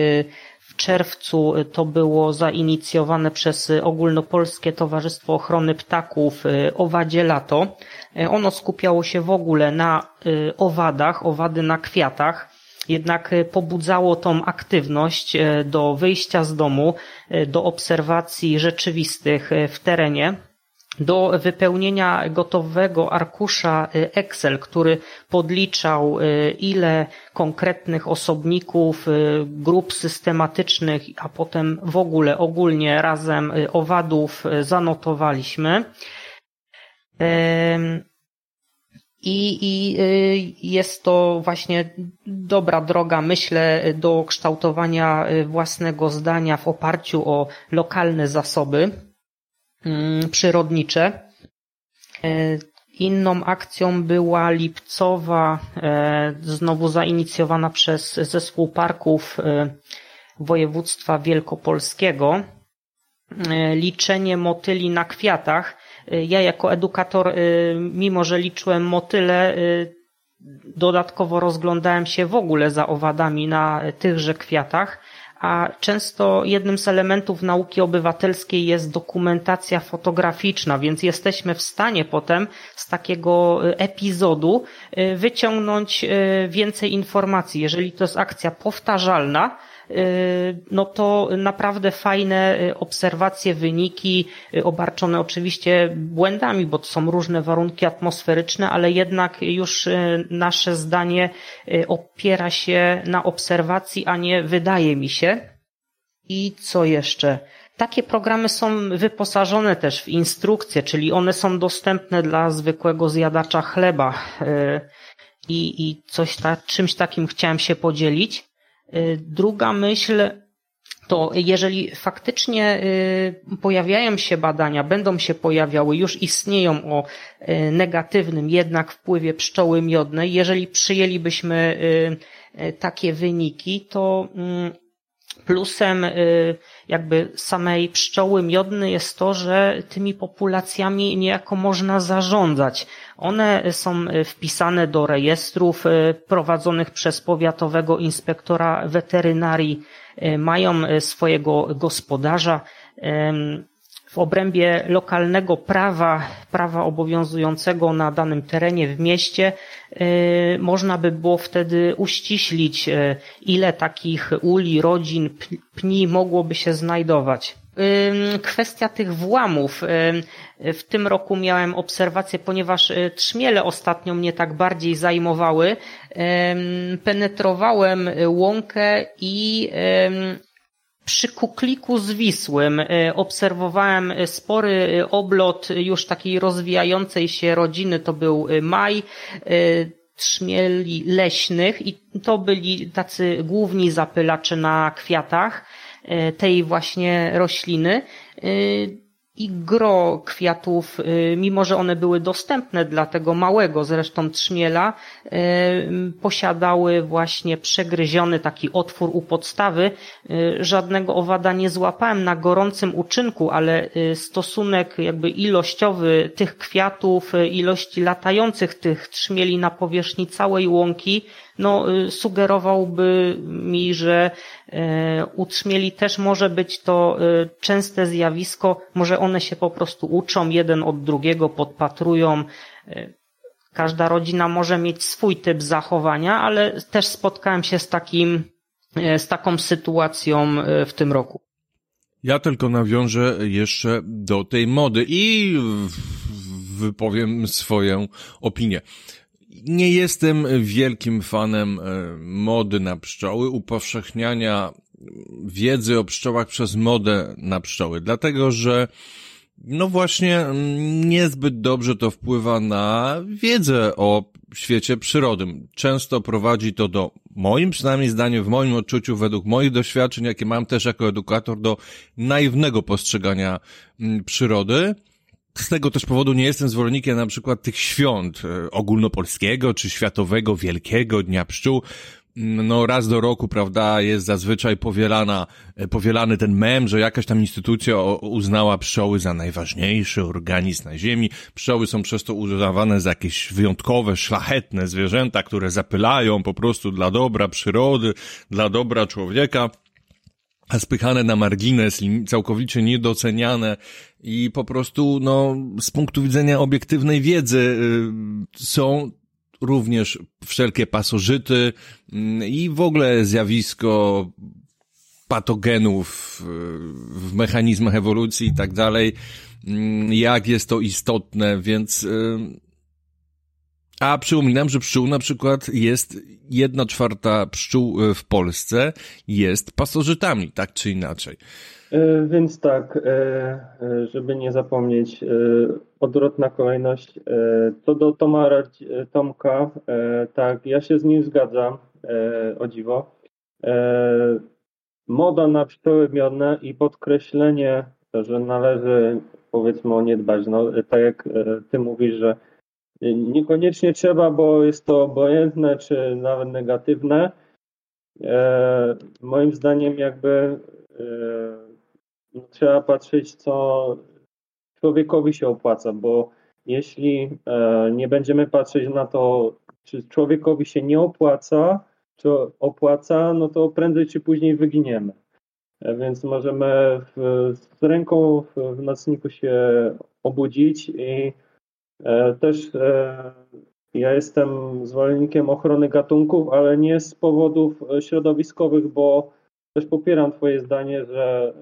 Czerwcu to było zainicjowane przez Ogólnopolskie Towarzystwo Ochrony Ptaków Owadzie Lato. Ono skupiało się w ogóle na owadach, owady na kwiatach jednak pobudzało tą aktywność do wyjścia z domu, do obserwacji rzeczywistych w terenie do wypełnienia gotowego arkusza Excel, który podliczał ile konkretnych osobników, grup systematycznych, a potem w ogóle ogólnie razem owadów zanotowaliśmy. I, I y, jest to właśnie dobra droga, myślę, do kształtowania y, własnego zdania w oparciu o lokalne zasoby przyrodnicze. Y, inną akcją była lipcowa, znowu zainicjowana przez Zespół Parków Województwa Wielkopolskiego. Liczenie motyli na kwiatach ja jako edukator, mimo że liczyłem motyle, dodatkowo rozglądałem się w ogóle za owadami na tychże kwiatach, a często jednym z elementów nauki obywatelskiej jest dokumentacja fotograficzna, więc jesteśmy w stanie potem z takiego y, epizodu wyciągnąć więcej informacji. Jeżeli to jest akcja powtarzalna, Y, no to naprawdę fajne y, obserwacje, wyniki, y, obarczone oczywiście błędami, bo są różne warunki atmosferyczne, ale jednak już nasze zdanie opiera się na obserwacji, a nie wydaje mi się. I co jeszcze? Takie programy są wyposażone też w instrukcje, czyli one są dostępne dla zwykłego zjadacza chleba. I, i coś ta, czymś takim chciałem się podzielić. Y, druga myśl to jeżeli faktycznie y, pojawiają się badania, będą się pojawiały, już istnieją o y, negatywnym jednak wpływie pszczoły miodnej, jeżeli przyjęlibyśmy takie wyniki, to mm, plusem jakby samej pszczoły miodnej jest to, że tymi populacjami niejako można zarządzać. One są wpisane do rejestrów e, prowadzonych przez powiatowego inspektora weterynarii, mają swojego gospodarza. W obrębie lokalnego prawa, prawa obowiązującego na danym terenie w mieście, można by było wtedy uściślić, ile takich uli, rodzin, pni mogłoby się znajdować. Kwestia tych włamów. W tym roku miałem obserwację, ponieważ y, trzmiele ostatnio mnie tak bardziej zajmowały. Penetrowałem łąkę i przy Kukliku Zwisłym y, obserwowałem spory oblot już takiej rozwijającej się rodziny. To był maj y, trzmieli leśnych i to byli tacy główni zapylacze na kwiatach. Tej właśnie rośliny i gro kwiatów, y, mimo że one były dostępne dla tego małego zresztą trzmiela, y, posiadały właśnie przegryziony taki otwór u podstawy. Y, żadnego owada nie złapałem na gorącym uczynku, ale stosunek jakby ilościowy tych kwiatów, ilości latających tych trzmieli na powierzchni całej łąki, no, sugerowałby mi, że u trzmieli też może być to częste zjawisko, może one się po prostu uczą jeden od drugiego, podpatrują. Każda rodzina może mieć swój typ zachowania, ale też spotkałem się z takim, z taką sytuacją w tym roku. Ja tylko nawiążę jeszcze do tej mody i wypowiem swoją opinię. Nie jestem wielkim fanem e, mody na pszczoły, upowszechniania wiedzy o pszczołach przez modę na pszczoły, dlatego że no właśnie, niezbyt dobrze to wpływa na wiedzę o świecie przyrody. Często prowadzi to do, moim przynajmniej zdaniem, w moim odczuciu, według moich doświadczeń, jakie mam też jako edukator, do naiwnego postrzegania mm, przyrody. Z tego też powodu nie jestem zwolennikiem na przykład tych świąt e, ogólnopolskiego czy światowego Wielkiego Dnia Pszczół, no raz do roku, prawda, jest zazwyczaj powielana, e, powielany ten mem, że jakaś tam instytucja uznała pszczoły za najważniejszy organizm na ziemi. Pszczoły są przez to uznawane za jakieś wyjątkowe, szlachetne zwierzęta, które zapylają po prostu dla dobra przyrody, dla dobra człowieka a spychane na margines, całkowicie niedoceniane i po prostu, no, z punktu widzenia obiektywnej wiedzy y, są również wszelkie pasożyty mm, i w ogóle zjawisko patogenów w mechanizmach ewolucji i tak dalej, mm, jak jest to istotne, więc y, a przypominam, że pszczół na przykład jest jedna czwarta pszczół y, w Polsce jest pasożytami, tak czy inaczej. E, więc tak, e, e, żeby nie zapomnieć, odwrotna kolejność. To do Toma, Tomka, tak, ja się z nim zgadzam, o dziwo. Moda na pszczoły miodne i podkreślenie, że należy powiedzmy o nie dbać. No, tak jak ty mówisz, że niekoniecznie trzeba, bo jest to obojętne czy nawet negatywne. Moim zdaniem jakby trzeba patrzeć, co człowiekowi się opłaca, bo jeśli e, nie będziemy patrzeć na to, czy człowiekowi się nie opłaca, czy opłaca, no to prędzej czy później wyginiemy. E, więc możemy w, z ręką w nocniku się obudzić i e, też ja jestem zwolennikiem ochrony gatunków, ale nie z powodów środowiskowych, bo też popieram Twoje zdanie, że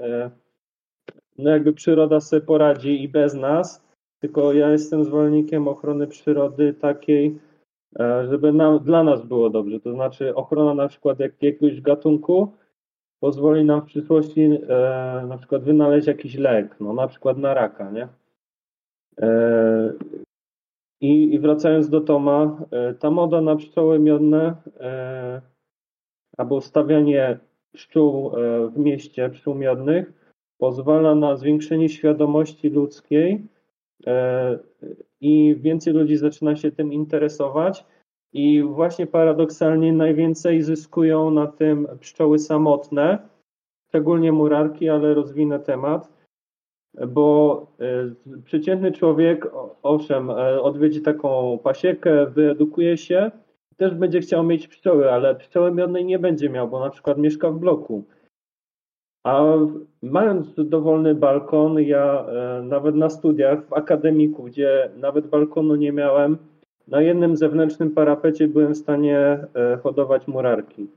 no jakby przyroda sobie poradzi i bez nas, tylko ja jestem zwolennikiem ochrony przyrody takiej, e, żeby nam, dla nas było dobrze. To znaczy ochrona na przykład jak, jakiegoś gatunku pozwoli nam w przyszłości e, na przykład wynaleźć jakiś lek, no na przykład na raka, nie? E, i, I wracając do Toma, e, ta moda na pszczoły miodne e, albo stawianie pszczół e, w mieście, pszczół miodnych, pozwala na zwiększenie świadomości ludzkiej e, i więcej ludzi zaczyna się tym interesować. I właśnie paradoksalnie najwięcej zyskują na tym pszczoły samotne, szczególnie murarki, ale rozwinę temat, bo e, przeciętny człowiek, owszem, e, odwiedzi taką pasiekę, wyedukuje się, też będzie chciał mieć pszczoły, ale pszczoły miodnej nie będzie miał, bo na przykład mieszka w bloku. A mając dowolny balkon, ja e, nawet na studiach w akademiku, gdzie nawet balkonu nie miałem, na jednym zewnętrznym parapecie byłem w stanie hodować murarki.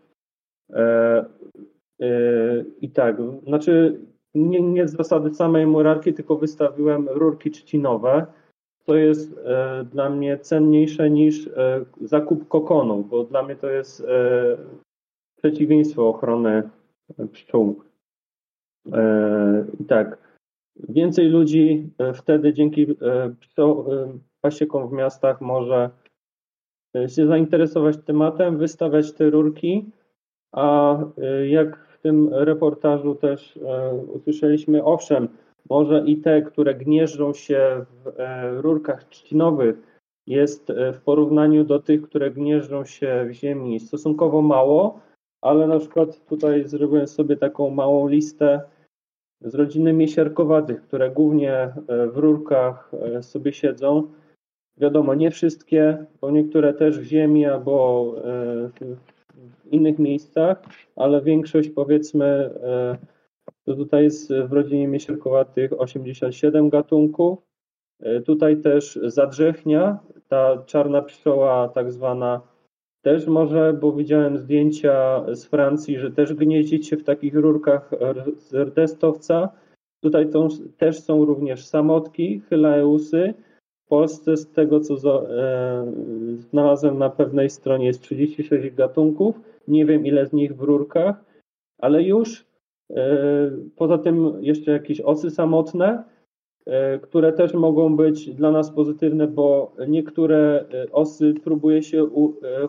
I tak, znaczy nie, nie z zasady samej murarki, tylko wystawiłem rurki trzcinowe, co jest dla mnie cenniejsze niż zakup kokonu, bo dla mnie to jest przeciwieństwo ochrony pszczół. E, I tak, więcej ludzi e, wtedy dzięki e, pasiekom w miastach może się zainteresować tematem, wystawiać te rurki, a jak w tym reportażu też usłyszeliśmy, owszem, może i te, które gnieżdżą się w rurkach trzcinowych, jest w porównaniu do tych, które gnieżdżą się w ziemi stosunkowo mało, ale na przykład tutaj zrobiłem sobie taką małą listę z rodziny miesiarkowatych, które głównie e, w rurkach e, sobie siedzą. Wiadomo, nie wszystkie, bo niektóre też w ziemi albo e, innych miejscach, ale większość powiedzmy, to tutaj jest w rodzinie miesiarkowatych 87 gatunków. Tutaj też zadrzechnia, ta czarna pszczoła tak zwana też może, bo widziałem zdjęcia z Francji, że też gnieździć się w takich rurkach z rdestowca. Tutaj to, też są również samotki, hylaeusy. W Polsce z tego, co e, znalazłem na pewnej stronie jest 36 gatunków. Nie wiem ile z nich w rurkach, ale już e, poza tym jeszcze jakieś osy samotne E, które też mogą być dla nas pozytywne, bo niektóre e, osy próbuje się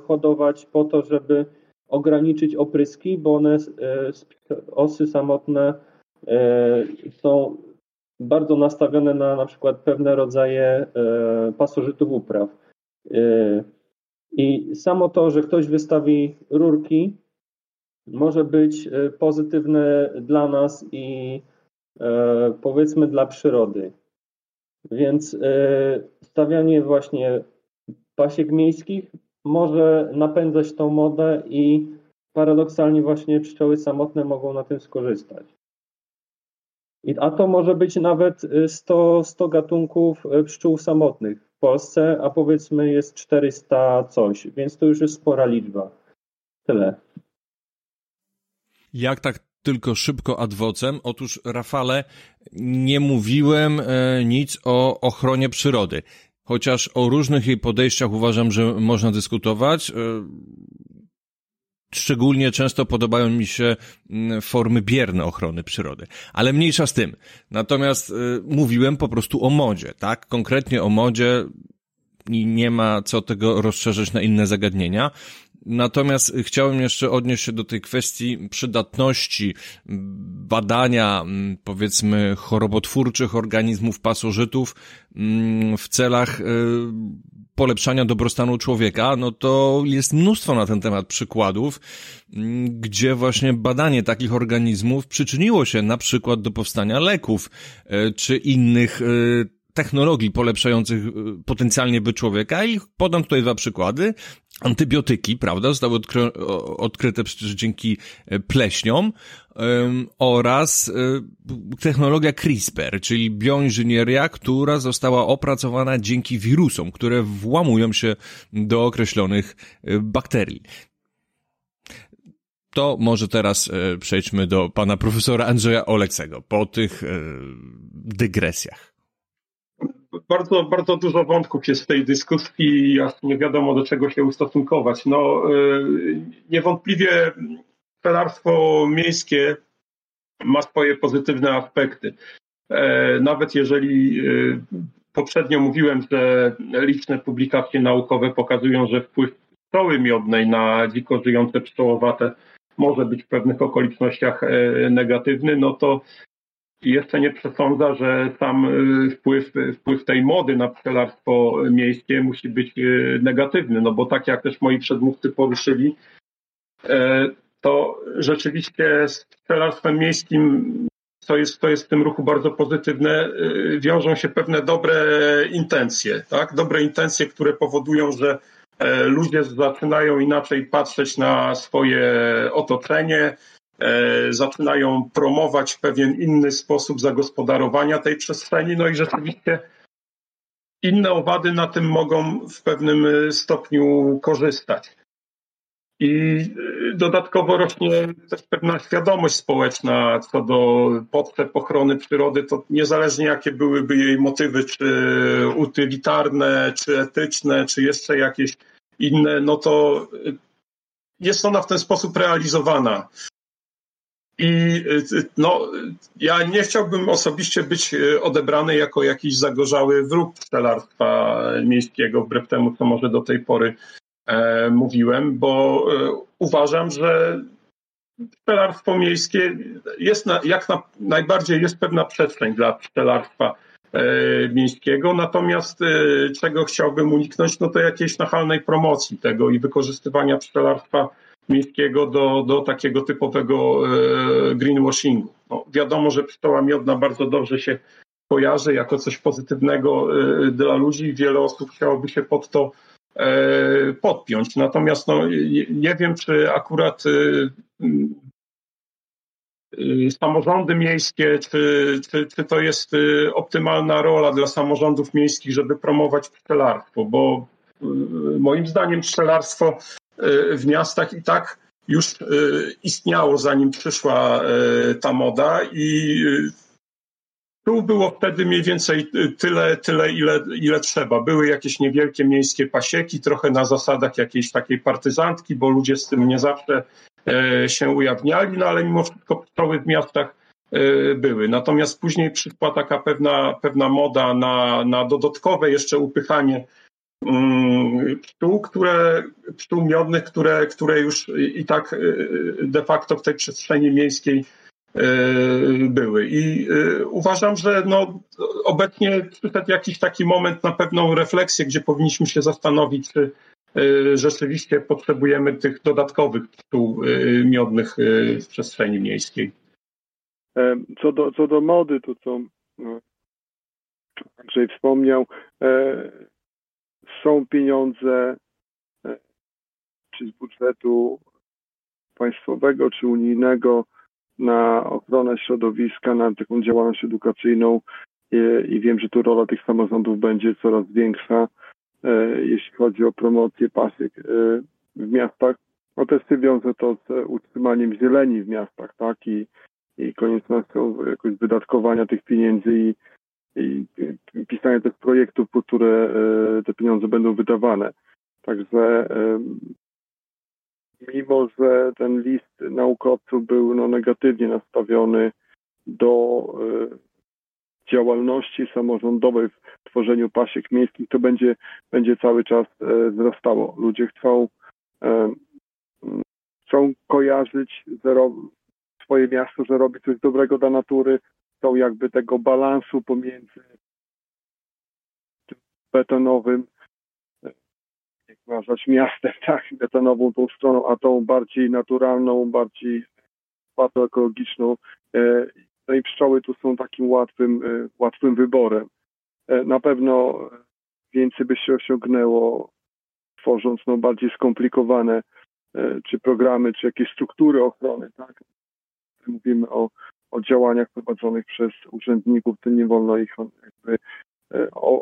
hodować po to, żeby ograniczyć opryski, bo one, osy samotne są bardzo nastawione na na przykład pewne rodzaje pasożytów upraw. I samo to, że ktoś wystawi rurki, może być pozytywne dla nas i E, powiedzmy dla przyrody. Więc e, stawianie właśnie pasiek miejskich może napędzać tą modę i paradoksalnie właśnie pszczoły samotne mogą na tym skorzystać. A to może być nawet 100, 100 gatunków e, pszczół samotnych w Polsce, a powiedzmy jest 400 coś, więc to już jest spora liczba. Tyle. Jak tak tylko szybko adwocem. Otóż, Rafale, nie mówiłem e, nic o ochronie przyrody. Chociaż o różnych jej podejściach uważam, że można dyskutować. Szczególnie często podobają mi się mm, formy bierne ochrony przyrody. Ale mniejsza z tym. Natomiast e, mówiłem po prostu o modzie, tak? Konkretnie o modzie i nie ma co tego rozszerzyć na inne zagadnienia. Natomiast chciałem jeszcze odnieść się do tej kwestii przydatności badania, mm, powiedzmy, chorobotwórczych organizmów pasożytów mm, w celach y, polepszania dobrostanu człowieka, no to jest mnóstwo na ten temat przykładów, mm, gdzie właśnie badanie takich organizmów przyczyniło się na przykład do powstania leków y, czy innych y, technologii polepszających potencjalnie by człowieka i podam tutaj dwa przykłady. Antybiotyki, prawda, zostały odkry odkryte przecież dzięki e, pleśniom oraz y, technologia CRISPR, czyli bioinżynieria, która została opracowana dzięki wirusom, które włamują się do określonych y, bakterii. To może teraz przejdźmy do pana profesora Andrzeja Oleksego po tych dygresjach bardzo, bardzo dużo wątków jest w tej dyskusji i nie wiadomo do czego się ustosunkować. No, y, niewątpliwie pszczelarstwo miejskie ma swoje pozytywne aspekty. E, nawet jeżeli y, poprzednio mówiłem, że liczne publikacje naukowe pokazują, że wpływ pszczoły miodnej na dziko żyjące pszczołowate może być w pewnych okolicznościach e, negatywny, no to jeszcze nie przesądza, że sam y, wpływ, wpływ tej mody na pszczelarstwo miejskie musi być y, negatywny, no bo tak jak też moi przedmówcy poruszyli, e, to rzeczywiście z pszczelarstwem miejskim, co jest, co jest w tym ruchu bardzo pozytywne, wiążą się pewne dobre intencje, tak? Dobre intencje, które powodują, że e, ludzie zaczynają inaczej patrzeć na swoje otoczenie, zaczynają promować pewien inny sposób zagospodarowania tej przestrzeni, no i rzeczywiście inne owady na tym mogą w pewnym stopniu korzystać. I y, dodatkowo rośnie też pewna świadomość społeczna co do potrzeb ochrony przyrody, to niezależnie jakie byłyby jej motywy, czy utylitarne, czy etyczne, czy jeszcze jakieś inne, no to jest ona w ten sposób realizowana. I y, no, ja nie chciałbym osobiście być odebrany jako jakiś zagorzały wróg pszczelarstwa miejskiego, wbrew temu, co może do tej pory E, mówiłem, bo e, uważam, że pszczelarstwo miejskie jest na, jak na, najbardziej jest pewna przestrzeń dla pszczelarstwa e, miejskiego, natomiast czego chciałbym uniknąć, no to jakiejś nachalnej promocji tego i wykorzystywania pszczelarstwa miejskiego do, do takiego typowego greenwashingu. No, wiadomo, że pszczoła miodna bardzo dobrze się kojarzy jako coś pozytywnego dla ludzi. Wiele osób chciałoby się pod to E, podpiąć. Natomiast no, nie wiem, czy akurat samorządy miejskie, czy, czy, czy to jest optymalna rola dla samorządów miejskich, żeby promować pszczelarstwo, bo moim zdaniem pszczelarstwo w miastach i tak już istniało, zanim przyszła ta moda i tu było wtedy mniej więcej tyle, tyle ile, ile trzeba. Były jakieś niewielkie miejskie pasieki, trochę na zasadach jakiejś takiej partyzantki, bo ludzie z tym nie zawsze e, się ujawniali, no ale mimo wszystko pszczoły w miastach e, były. Natomiast później przyszła taka pewna, pewna moda na, na dodatkowe jeszcze upychanie pszczół, które, pszczół miodnych, które, które już i tak e, de facto w tej przestrzeni miejskiej E, były. I e, uważam, że no, obecnie przyszedł jakiś taki moment na pewną refleksję, gdzie powinniśmy się zastanowić, czy e, rzeczywiście potrzebujemy tych dodatkowych pszczół miodnych w przestrzeni miejskiej. Co do, co do mody, to co Andrzej wspomniał, są pieniądze czy z budżetu państwowego, czy unijnego na ochronę środowiska, na taką działalność edukacyjną i, i wiem, że tu rola tych samorządów będzie coraz większa, e, jeśli chodzi o promocję pasiek e, w miastach. No też się wiąże to z utrzymaniem zieleni w miastach, tak, i, i koniecznością jakoś wydatkowania tych pieniędzy i, i, pisania tych projektów, po które e, te pieniądze będą wydawane. Także mimo że ten list naukowców był no, negatywnie nastawiony do y, działalności samorządowej w tworzeniu pasiek miejskich, to będzie, będzie cały czas wzrastało. Ludzie chcą, chcą kojarzyć swoje miasto, że robi coś dobrego dla natury, chcą jakby tego balansu pomiędzy betonowym nazwać miastem, *laughs* tak, betonową tą stroną, a tą bardziej naturalną, bardziej bardzo ekologiczną. E, no i pszczoły tu są takim łatwym, e, łatwym wyborem. E, na pewno więcej by się osiągnęło, tworząc no, bardziej skomplikowane czy programy, czy jakieś struktury ochrony, tak. Mówimy o, o działaniach prowadzonych przez urzędników, to nie wolno ich jakby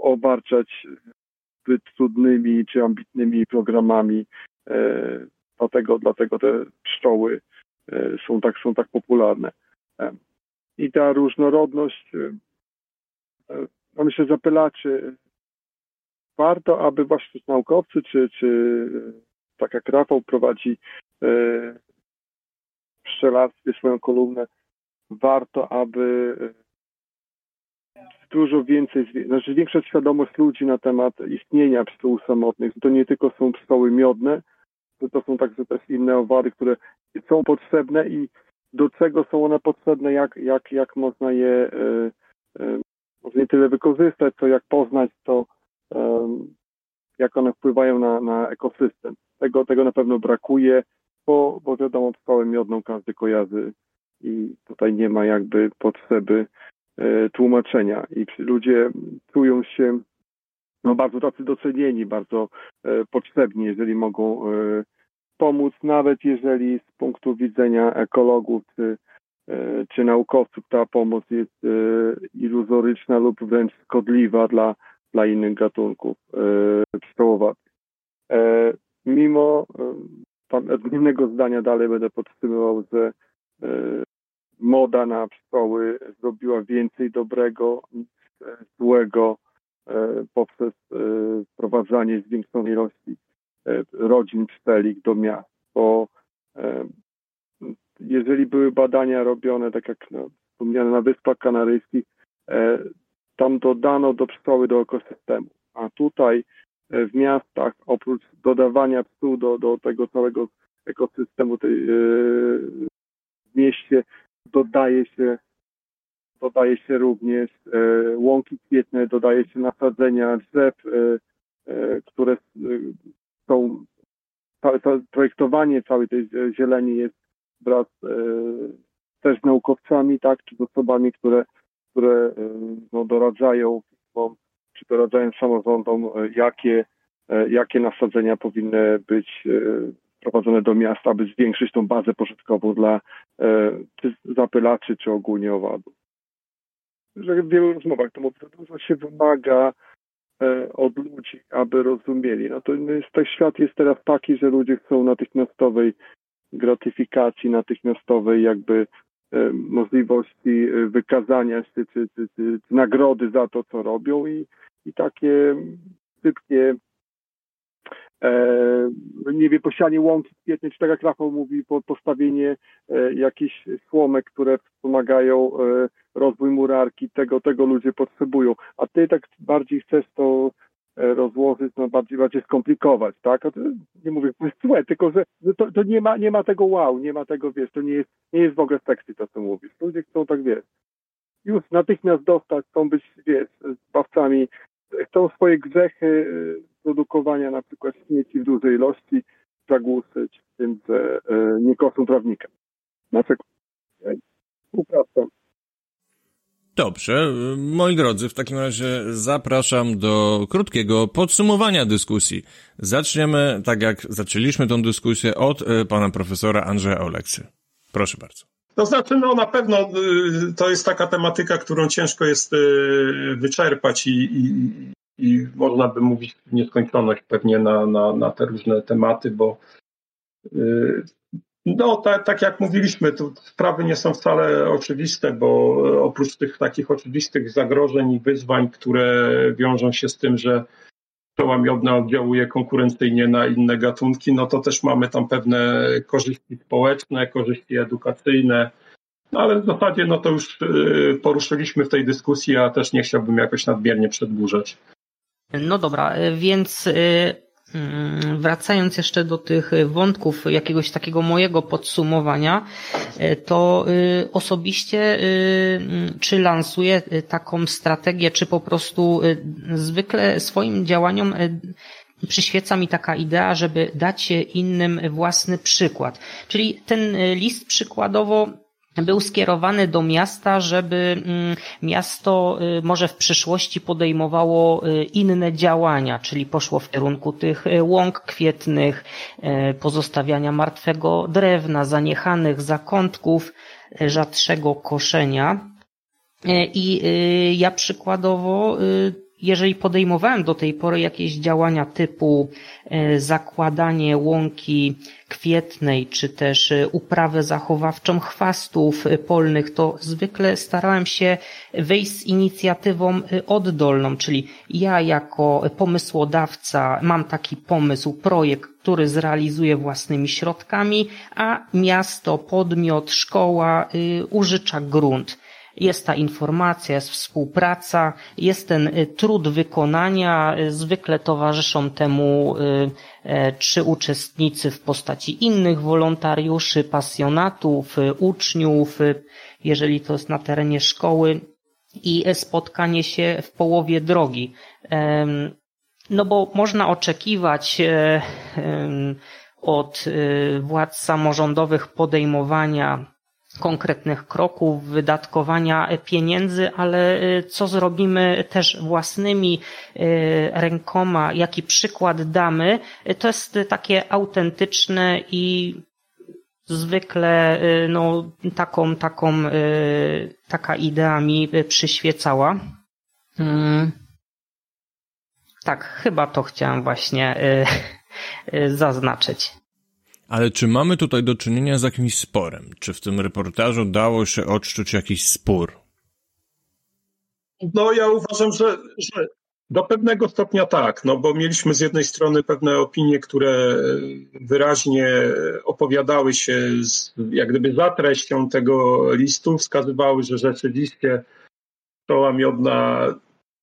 obarczać zbyt trudnymi czy ambitnymi programami. E, dlatego, dlatego te pszczoły e, są tak, są tak popularne. E, I ta różnorodność, no myślę, zapylaczy, warto, aby właśnie naukowcy, czy, czy tak jak Rafał prowadzi w pszczelarstwie swoją kolumnę, warto, aby dużo więcej, znaczy większa świadomość ludzi na temat istnienia pszczół samotnych. To nie tylko są pszczoły miodne, to są także też inne owady, które są potrzebne i do czego są one potrzebne, jak, jak, jak można je y, może nie tyle wykorzystać, co jak poznać to, jak one wpływają na, na ekosystem. Tego, tego na pewno brakuje, bo, bo wiadomo, pszczołę miodną każdy kojarzy i tutaj nie ma jakby potrzeby E, tłumaczenia i ludzie czują się no, bardzo tacy docenieni, bardzo e, potrzebni, jeżeli mogą e, pomóc, nawet jeżeli z punktu widzenia ekologów czy, czy naukowców ta pomoc jest iluzoryczna lub wręcz szkodliwa dla, dla innych gatunków pszczołowatych. Mimo odmiennego zdania dalej będę podtrzymywał, że moda na pszczoły zrobiła więcej dobrego niż złego e, poprzez e, wprowadzanie zwiększonej ilości e, rodzin pszczelik do miast. Bo jeżeli były badania robione, tak jak no, wspomniane na Wyspach Kanaryjskich, tam dodano do pszczoły do ekosystemu. A tutaj w miastach, oprócz dodawania pszczół do, do tego całego ekosystemu tej, w mieście, dodaje się dodaje się również e, łąki kwietne, dodaje się nasadzenia drzew, e, e, które są, projektowanie całej tej zieleni jest wraz też z naukowcami, tak, czy z osobami, które, które no, doradzają czy doradzają samorządom, jakie, jakie nasadzenia powinny być wprowadzone do miasta, aby zwiększyć tą bazę pożytkową dla czy zapylaczy, czy ogólnie owadów że w wielu rozmowach to mówię, dużo się wymaga e, od ludzi, aby rozumieli. No to jest, ten świat jest teraz taki, że ludzie chcą natychmiastowej gratyfikacji, natychmiastowej jakby e, możliwości e, wykazania się, czy, czy, czy, nagrody za to, co robią i, i takie szybkie e, nie wiem, posianie łąki czy tak jak Rafał mówi, postawienie e, jakichś słomek, które wspomagają e, rozwój murarki, tego, tego ludzie potrzebują. A ty tak bardziej chcesz to e, rozłożyć, no bardziej, bardziej skomplikować, tak? Nie mówię, to jest złe, tylko że to, to, nie, ma, nie ma tego wow, nie ma tego, wiesz, to nie jest, nie jest w ogóle sexy to, co mówisz. Ludzie chcą tak, wiesz, już natychmiast dostać, chcą być, wiesz, zbawcami, chcą swoje grzechy produkowania na przykład śmieci w dużej ilości zagłuszyć tym, że e, nie kosą trawnika. Dlaczego? Współpraca. Dobrze, moi drodzy, w takim razie zapraszam do krótkiego podsumowania dyskusji. Zaczniemy, tak jak zaczęliśmy tę dyskusję, od e, pana profesora Andrzeja Oleksy. Proszę bardzo. To znaczy, no na pewno to jest taka tematyka, którą ciężko jest wyczerpać i, i, i można by mówić w nieskończoność pewnie na, na, na te różne tematy, bo y, no, tak, tak jak mówiliśmy, tu sprawy nie są wcale oczywiste, bo oprócz tych takich oczywistych zagrożeń i wyzwań, które wiążą się z tym, że pszczoła miodna oddziałuje konkurencyjnie na inne gatunki, no to też mamy tam pewne korzyści społeczne, korzyści edukacyjne, no ale w zasadzie no to już y, poruszyliśmy w tej dyskusji, a też nie chciałbym jakoś nadmiernie przedłużać. No dobra, więc y, mm, wracając jeszcze do tych wątków, jakiegoś takiego mojego podsumowania, y, to osobiście czy lansuję taką strategię, czy po prostu zwykle swoim działaniom przyświeca mi taka idea, żeby dać innym własny przykład. Czyli ten list przykładowo był skierowany do miasta, żeby mm, miasto y, może w przyszłości podejmowało y, inne działania, czyli poszło w kierunku tych y, łąk kwietnych, pozostawiania martwego drewna, zaniechanych zakątków, rzadszego koszenia. I ja przykładowo jeżeli podejmowałem do tej pory jakieś działania typu e, zakładanie łąki kwietnej, czy też e, uprawę zachowawczą chwastów e, polnych, to zwykle starałem się wyjść z inicjatywą oddolną, czyli ja jako pomysłodawca mam taki pomysł, projekt, który zrealizuję własnymi środkami, a miasto, podmiot, szkoła użycza grunt jest ta informacja, jest współpraca, jest ten y, trud wykonania. Zwykle towarzyszą temu y, e, uczestnicy w postaci innych wolontariuszy, pasjonatów, y, uczniów, jeżeli to jest na terenie szkoły i spotkanie się w połowie drogi. No bo można oczekiwać e, od władz samorządowych podejmowania konkretnych kroków, wydatkowania pieniędzy, ale co zrobimy też własnymi rękoma, jaki przykład damy, to jest takie autentyczne i zwykle no, taką, taką, taka idea mi przyświecała. Hmm. Tak, chyba to chciałem właśnie *laughs* zaznaczyć. Ale czy mamy tutaj do czynienia z jakimś sporem? Czy w tym reportażu dało się odczuć jakiś spór? No ja uważam, że, że do pewnego stopnia tak, no bo mieliśmy z jednej strony pewne opinie, które wyraźnie opowiadały się z, jak gdyby za treścią tego listu, wskazywały, że rzeczywiście szkoła miodna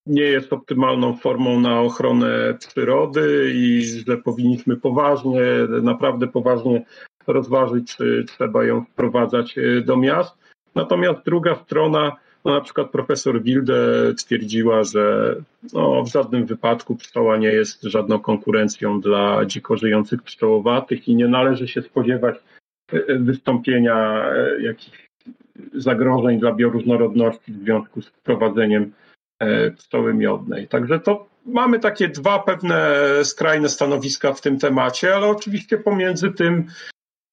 nie jest optymalną formą na ochronę przyrody i że powinniśmy poważnie, naprawdę poważnie rozważyć, czy trzeba ją wprowadzać e, do miast. Natomiast druga strona, no na przykład profesor Wilde twierdziła, że no, w żadnym wypadku pszczoła nie jest żadną konkurencją dla dziko żyjących pszczołowatych i nie należy się spodziewać e, wystąpienia e, jakichś zagrożeń dla bioróżnorodności w związku z wprowadzeniem pszczoły miodnej. Także to mamy takie dwa pewne skrajne stanowiska w tym temacie, ale oczywiście pomiędzy tym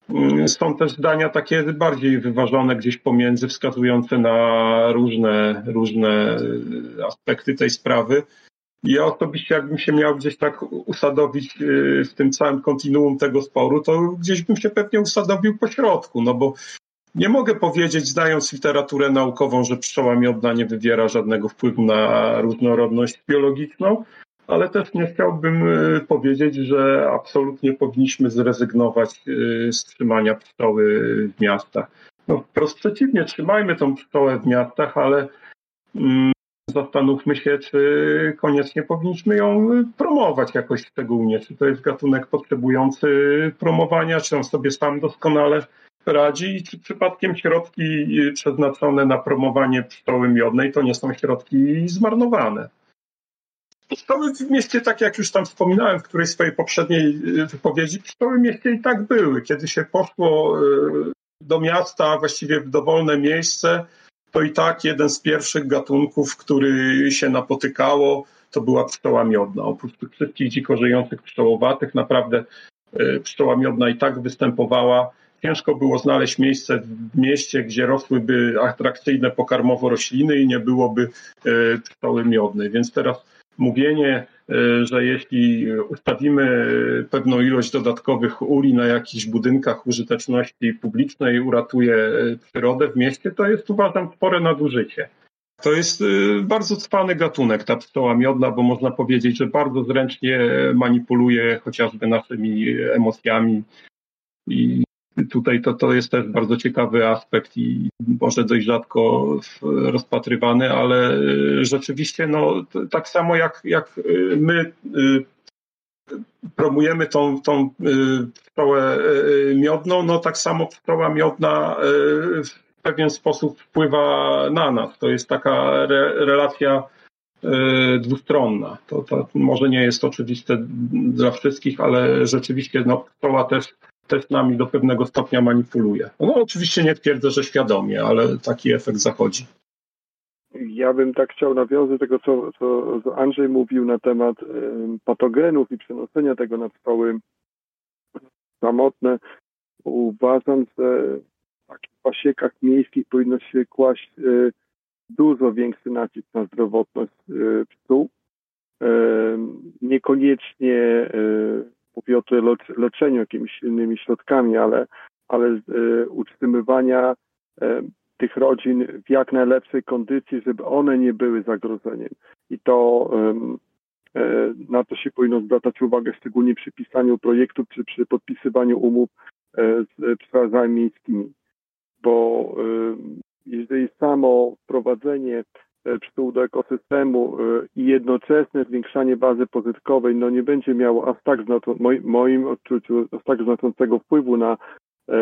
mm, są też zdania takie bardziej wyważone gdzieś pomiędzy, wskazujące na różne, różne e, aspekty tej sprawy. Ja osobiście, jakbym się miał gdzieś tak usadowić e, w tym całym kontinuum tego sporu, to gdzieś bym się pewnie usadowił po środku, no bo nie mogę powiedzieć, znając literaturę naukową, że pszczoła miodna nie wywiera żadnego wpływu na różnorodność biologiczną, ale też nie chciałbym y, powiedzieć, że absolutnie powinniśmy zrezygnować y, z trzymania pszczoły w miastach. No, wprost przeciwnie, trzymajmy tą pszczołę w miastach, ale mm, zastanówmy się, czy koniecznie powinniśmy ją promować jakoś szczególnie. Czy to jest gatunek potrzebujący promowania, czy on sobie sam doskonale radzi i czy przypadkiem środki przeznaczone na promowanie pszczoły miodnej to nie są środki zmarnowane. Pszczoły w mieście, tak jak już tam wspominałem w którejś swojej poprzedniej y, wypowiedzi, pszczoły w mieście i tak były. Kiedy się poszło y, do miasta, właściwie w dowolne miejsce, to i tak jeden z pierwszych gatunków, który się napotykało, to była pszczoła miodna. Oprócz tych wszystkich dziko żyjących pszczołowatych, naprawdę y, pszczoła miodna i tak występowała ciężko było znaleźć miejsce w mieście, gdzie rosłyby atrakcyjne pokarmowo rośliny i nie byłoby e, pszczoły miodnej. Więc teraz mówienie, e, że jeśli ustawimy pewną ilość dodatkowych uli na jakichś budynkach użyteczności publicznej, uratuje e, przyrodę w mieście, to jest uważam spore nadużycie. To jest bardzo cwany gatunek, ta pszczoła miodna, bo można powiedzieć, że bardzo zręcznie manipuluje chociażby naszymi emocjami i Tutaj to, to jest też bardzo ciekawy aspekt i może dość rzadko rozpatrywany, ale y, rzeczywiście no, tak samo jak, jak y, my y, promujemy tą, tą pszczołę miodną, no tak samo pszczoła miodna w pewien sposób wpływa na nas. To jest taka re, relacja dwustronna. To, to może nie jest oczywiste dla wszystkich, ale rzeczywiście no, pszczoła też też nami do pewnego stopnia manipuluje. No oczywiście nie twierdzę, że świadomie, ale taki efekt zachodzi. Ja bym tak chciał nawiązać do tego, co, co Andrzej mówił na temat patogenów i przenoszenia tego na pszczoły samotne. Uważam, że w takich pasiekach miejskich powinno się kłaść e, dużo większy nacisk na zdrowotność e. Niekoniecznie e, mówię o tutaj leczeniu jakimiś innymi środkami, ale, ale y, utrzymywania y, tych rodzin w jak najlepszej kondycji, żeby one nie były zagrożeniem. I to y, na to się powinno zwracać uwagę, szczególnie przy pisaniu projektów czy przy podpisywaniu umów z strażami miejskimi. Bo jeżeli samo wprowadzenie E, pszczół do ekosystemu e, i jednoczesne zwiększanie bazy pozytkowej no nie będzie miało aż tak w moim odczuciu aż tak znaczącego wpływu na e,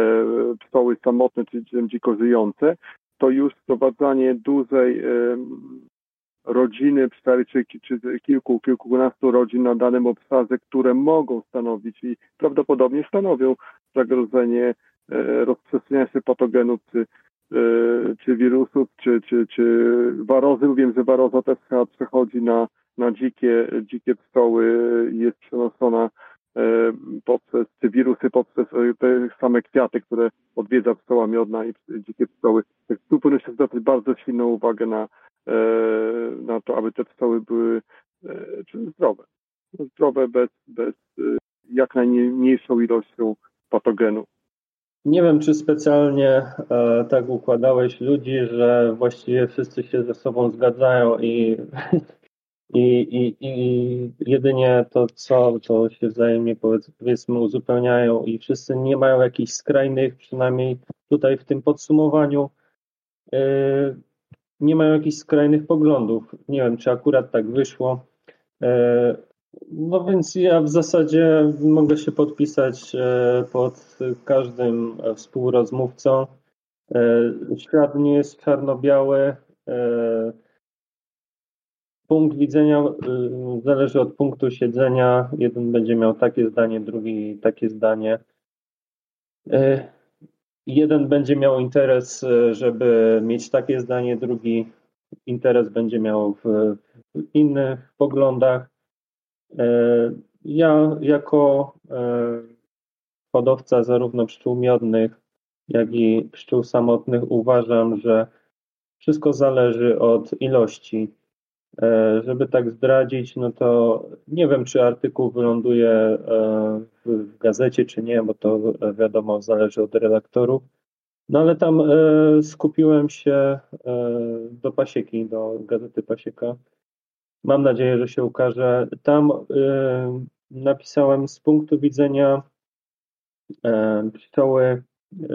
pszczoły samotne czy dziko żyjące, to już wprowadzanie dużej rodziny, cztery czy, czy kilku, kilkunastu rodzin na danym obszarze, które mogą stanowić i prawdopodobnie stanowią zagrożenie rozprzestrzeniania się patogenów czy czy wirusów, czy, czy, czy warozy. Wiem, że waroza też przechodzi na, na dzikie, dzikie pszczoły i jest przenoszona poprzez, czy wirusy poprzez te same kwiaty, które odwiedza pszczoła miodna i dzikie pszczoły. Tu powinno się zwracać bardzo silną uwagę na, na to, aby te pszczoły były zdrowe. Zdrowe bez, bez jak najmniejszą ilością patogenów. Nie wiem, czy specjalnie e, tak układałeś ludzi, że właściwie wszyscy się ze sobą zgadzają i, *laughs* i, i, i jedynie to, co to się wzajemnie powiedzmy uzupełniają i wszyscy nie mają jakichś skrajnych, przynajmniej tutaj w tym podsumowaniu, e, nie mają jakichś skrajnych poglądów. Nie wiem, czy akurat tak wyszło. E, no więc ja w zasadzie mogę się podpisać e, pod każdym współrozmówcą. E, świat nie jest czarno-biały. E, punkt widzenia zależy od punktu siedzenia. Jeden będzie miał takie zdanie, drugi takie zdanie. Jeden będzie miał interes, żeby mieć takie zdanie, drugi interes będzie miał w innych poglądach. E, ja jako e, hodowca zarówno pszczół miodnych, jak i pszczół samotnych uważam, że wszystko zależy od ilości. E, żeby tak zdradzić, no to nie wiem, czy artykuł wyląduje w gazecie, czy nie, bo to wiadomo, zależy od redaktorów. No ale tam skupiłem się do pasieki, do gazety Pasieka Mam nadzieję, że się ukaże. Tam y, napisałem z punktu widzenia y, pszczoły y,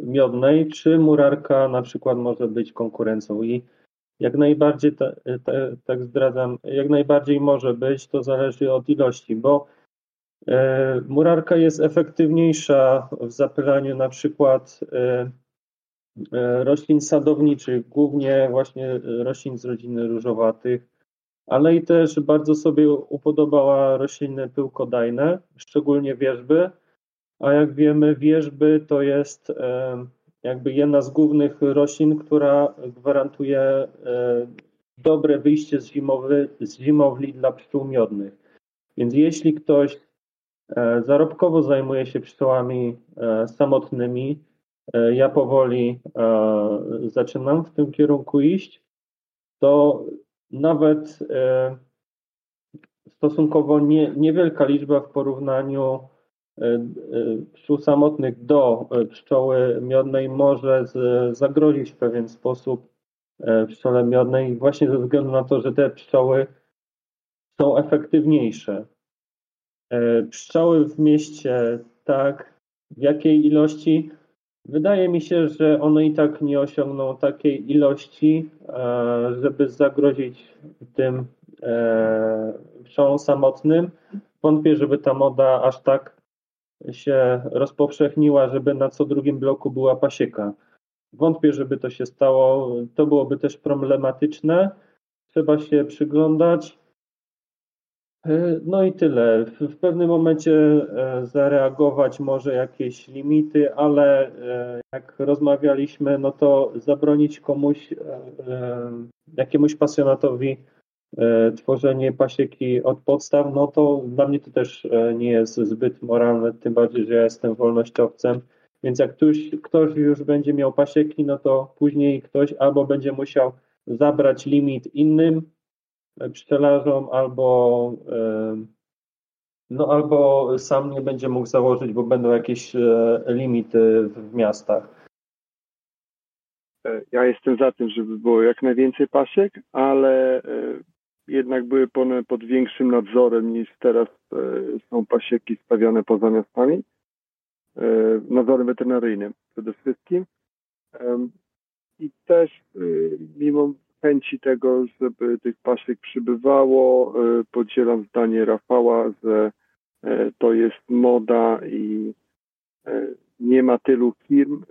miodnej, czy murarka na przykład może być konkurencją i jak najbardziej, ta, ta, tak zdradzam, jak najbardziej może być, to zależy od ilości, bo murarka jest efektywniejsza w zapylaniu na przykład roślin sadowniczych, głównie właśnie roślin z rodziny różowatych, ale i też bardzo sobie upodobała rośliny pyłkodajne, szczególnie wierzby, a jak wiemy wierzby to jest e, jakby jedna z głównych roślin, która gwarantuje e, dobre wyjście z, zimowy, z zimowli dla pszczół miodnych. Więc jeśli ktoś e, zarobkowo zajmuje się pszczołami samotnymi, ja powoli zaczynam w tym kierunku iść, to nawet e, stosunkowo nie, niewielka liczba w porównaniu e, e, pszczół samotnych do pszczoły miodnej może z, zagrozić w pewien sposób pszczole miodnej właśnie ze względu na to, że te pszczoły są efektywniejsze. Pszczoły w mieście tak, w jakiej ilości Wydaje mi się, że one i tak nie osiągną takiej ilości, e, żeby zagrozić tym pszczołom e, samotnym. Wątpię, żeby ta moda aż tak się rozpowszechniła, żeby na co drugim bloku była pasieka. Wątpię, żeby to się stało. To byłoby też problematyczne. Trzeba się przyglądać. E, no i tyle. W pewnym momencie e, zareagować może jakieś limity, ale e, jak rozmawialiśmy, no to zabronić komuś, jakiemuś pasjonatowi tworzenie pasieki od podstaw, no to dla mnie to też nie jest zbyt moralne, tym bardziej, że ja jestem wolnościowcem. Więc jak ktoś, ktoś już będzie miał pasieki, no to później ktoś albo będzie musiał zabrać limit innym, pszczelarzom, albo, no, albo sam nie będzie mógł założyć, bo będą jakieś e, limity w miastach. E, ja jestem za tym, żeby było jak najwięcej pasiek, ale e, jednak były one pod większym nadzorem niż teraz są pasieki stawiane poza miastami. Nadzorem weterynaryjnym przede wszystkim. I też mimo chęci tego, żeby tych pasiek przybywało. E, podzielam zdanie Rafała, że e, to jest moda i e, nie ma tylu firm,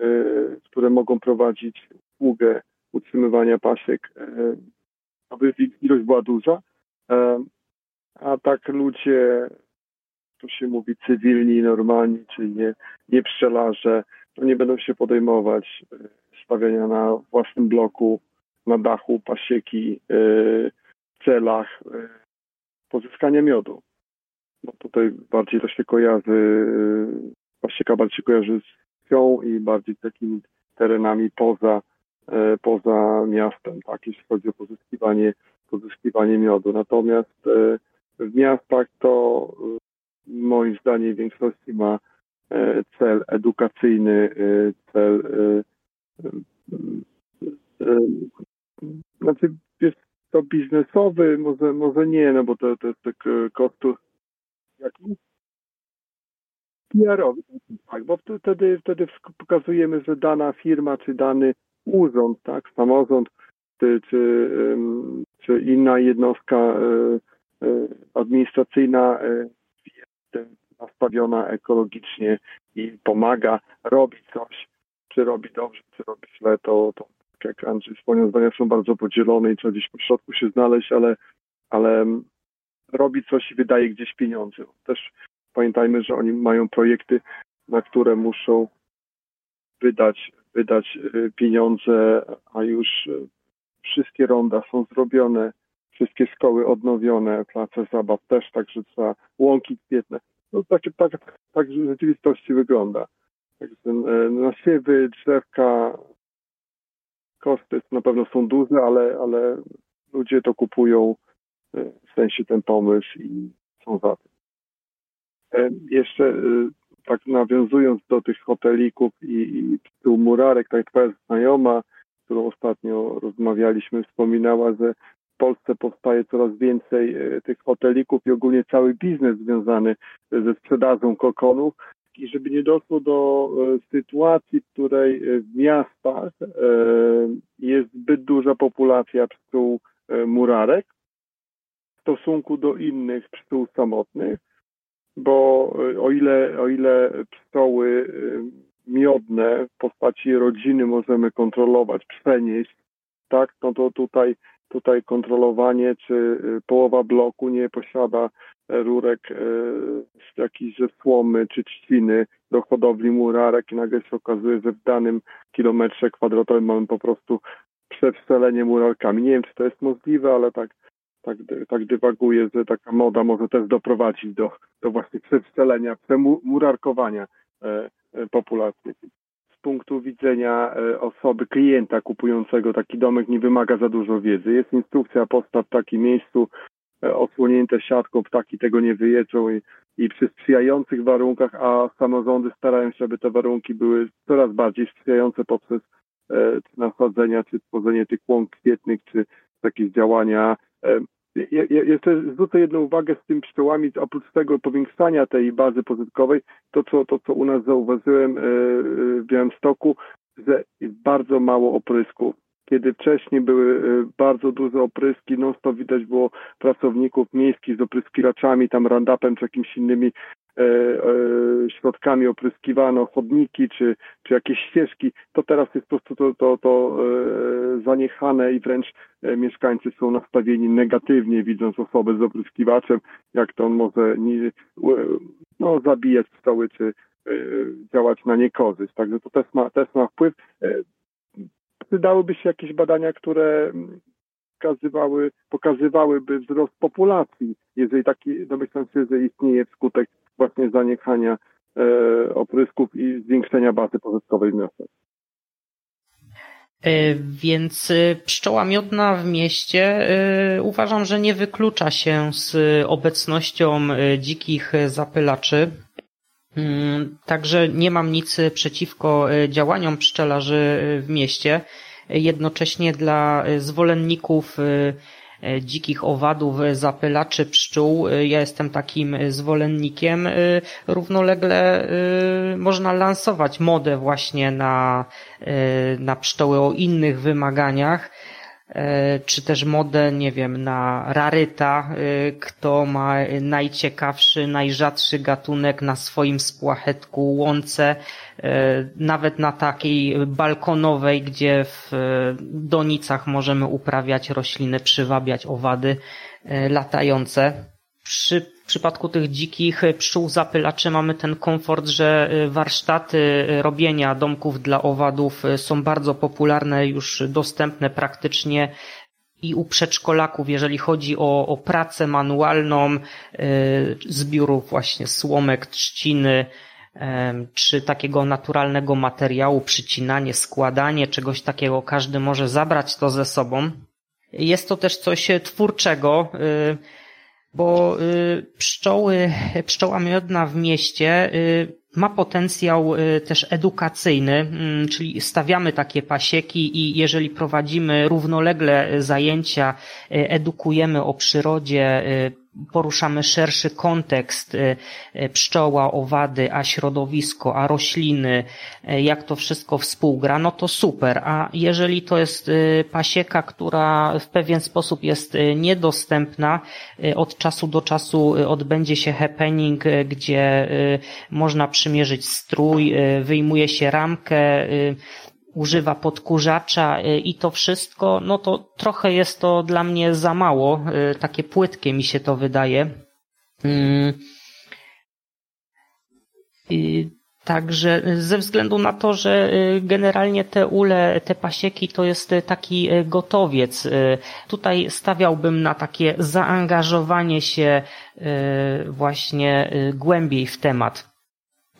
które mogą prowadzić usługę utrzymywania pasiek, aby ilość była duża. A tak ludzie, to się mówi cywilni, normalni, czyli nie, nie pszczelarze, to nie będą się podejmować ustawiania na własnym bloku, na dachu pasieki, w celach pozyskania miodu. Bo tutaj bardziej to się kojarzy, pasieka bardziej kojarzy z wsią i bardziej z takimi terenami poza, poza miastem, tak, jeśli chodzi o pozyskiwanie, pozyskiwanie miodu. Natomiast w miastach to moim zdaniem w większości ma cel edukacyjny, cel znaczy jest to biznesowy, może, może nie, no bo to, jest tak kosztów jaki? PR-owy, tak, bo wtedy, wtedy pokazujemy, że dana firma czy dany urząd, tak, samorząd czy, czy, czy inna jednostka administracyjna nastawiona ekologicznie i pomaga, robi coś, czy robi dobrze, czy robi źle, to, to tak Andrzej wspomniał, zdania są bardzo podzielone i trzeba gdzieś po środku się znaleźć, ale, ale robi coś i wydaje gdzieś pieniądze. Też pamiętajmy, że oni mają projekty, na które muszą wydać, wydać y, pieniądze, a już y, wszystkie ronda są zrobione, wszystkie szkoły odnowione, place zabaw też, także trzeba łąki kwietne. No tak, tak, tak w rzeczywistości wygląda. Także e, nasiewy, drzewka, koszty na pewno są duże, ale, ale ludzie to kupują, e, w sensie ten pomysł i są za tym. E, jeszcze tak nawiązując do tych hotelików i, i pszczół murarek, tak twoja znajoma, którą ostatnio rozmawialiśmy, wspominała, że Polsce powstaje coraz więcej e, tych hotelików i ogólnie cały biznes związany ze sprzedażą kokonów i żeby nie doszło do e, sytuacji, w której w miastach e, jest zbyt duża populacja pszczół murarek w stosunku do innych pszczół samotnych, bo o ile, o ile pszczoły miodne w postaci rodziny możemy kontrolować, przenieść, tak, no to tutaj tutaj kontrolowanie, czy y, połowa bloku nie posiada e, rurek e, z jakiejś ze słomy czy trzciny do hodowli murarek i nagle się okazuje, że w danym kilometrze kwadratowym mamy po prostu przewselenie murarkami. Nie wiem, czy to jest możliwe, ale tak, tak, tak dywaguje, że taka moda może też doprowadzić do, do właśnie przewselenia, przemurarkowania e, populacji punktu widzenia e, osoby, klienta kupującego taki domek nie wymaga za dużo wiedzy. Jest instrukcja postaw w takim miejscu, e, osłonięte siatką, ptaki tego nie wyjedzą i, i przy sprzyjających warunkach, a samorządy starają się, aby te warunki były coraz bardziej sprzyjające poprzez e, nasadzenia, czy tworzenie tych łąk kwietnych, czy jakieś działania e, jeszcze zwrócę jedną uwagę z tym pszczołami, oprócz tego powiększania tej bazy pozytkowej, to co, to, co u nas zauważyłem e, w Białymstoku, że bardzo mało oprysków. Kiedy wcześniej były e, bardzo duże opryski, non stop widać było pracowników miejskich z opryskiwaczami, tam randapem czy jakimiś innymi E, e, środkami opryskiwano chodniki czy, czy jakieś ścieżki, to teraz jest po prostu to, to, to e, zaniechane i wręcz mieszkańcy są nastawieni negatywnie, widząc osobę z opryskiwaczem, jak to on może no, zabijać pszczoły czy działać na niekorzyść. Także to też ma, też ma wpływ. Przydałyby się jakieś badania, które pokazywały, pokazywałyby wzrost populacji, jeżeli taki, domyślam się, że istnieje wskutek właśnie zaniechania e, oprysków i zwiększenia bazy pożytkowej w miastach. E, więc e, pszczoła miodna w mieście uważam, że nie wyklucza się z obecnością dzikich zapylaczy. Mm, także nie mam nic przeciwko działaniom pszczelarzy w mieście. Jednocześnie dla zwolenników dzikich owadów, e, zapylaczy pszczół. E, ja jestem takim zwolennikiem. Równolegle można lansować modę właśnie na, na pszczoły o innych wymaganiach E, czy też modę, nie wiem, na raryta, e, kto ma najciekawszy, najrzadszy gatunek na swoim spłachetku, łące, e, nawet na takiej balkonowej, gdzie w donicach możemy uprawiać rośliny, przywabiać owady latające. przy przypadku tych dzikich pszczół zapylaczy mamy ten komfort, że warsztaty robienia domków dla owadów są bardzo popularne, już dostępne praktycznie i u przedszkolaków, jeżeli chodzi o, o pracę manualną, zbiórów właśnie słomek, trzciny, czy takiego naturalnego materiału, przycinanie, składanie, czegoś takiego, każdy może zabrać to ze sobą. Jest to też coś twórczego, y, bo y, pszczoły, pszczoła miodna w mieście y, ma potencjał też edukacyjny, mm, czyli stawiamy takie pasieki i jeżeli prowadzimy równolegle zajęcia, edukujemy o przyrodzie, poruszamy szerszy kontekst y, y, pszczoła, owady, a środowisko, a rośliny, y, jak to wszystko współgra, no to super. A jeżeli to jest pasieka, która w pewien sposób jest niedostępna, od czasu do czasu odbędzie się happening, gdzie można przymierzyć strój, wyjmuje się ramkę, używa podkurzacza y, i to wszystko, no to trochę jest to dla mnie za mało, y, takie płytkie mi się to wydaje. Mm. Także ze względu na to, że y, generalnie te ule, te pasieki to jest taki gotowiec. Tutaj stawiałbym na takie zaangażowanie się właśnie głębiej w temat.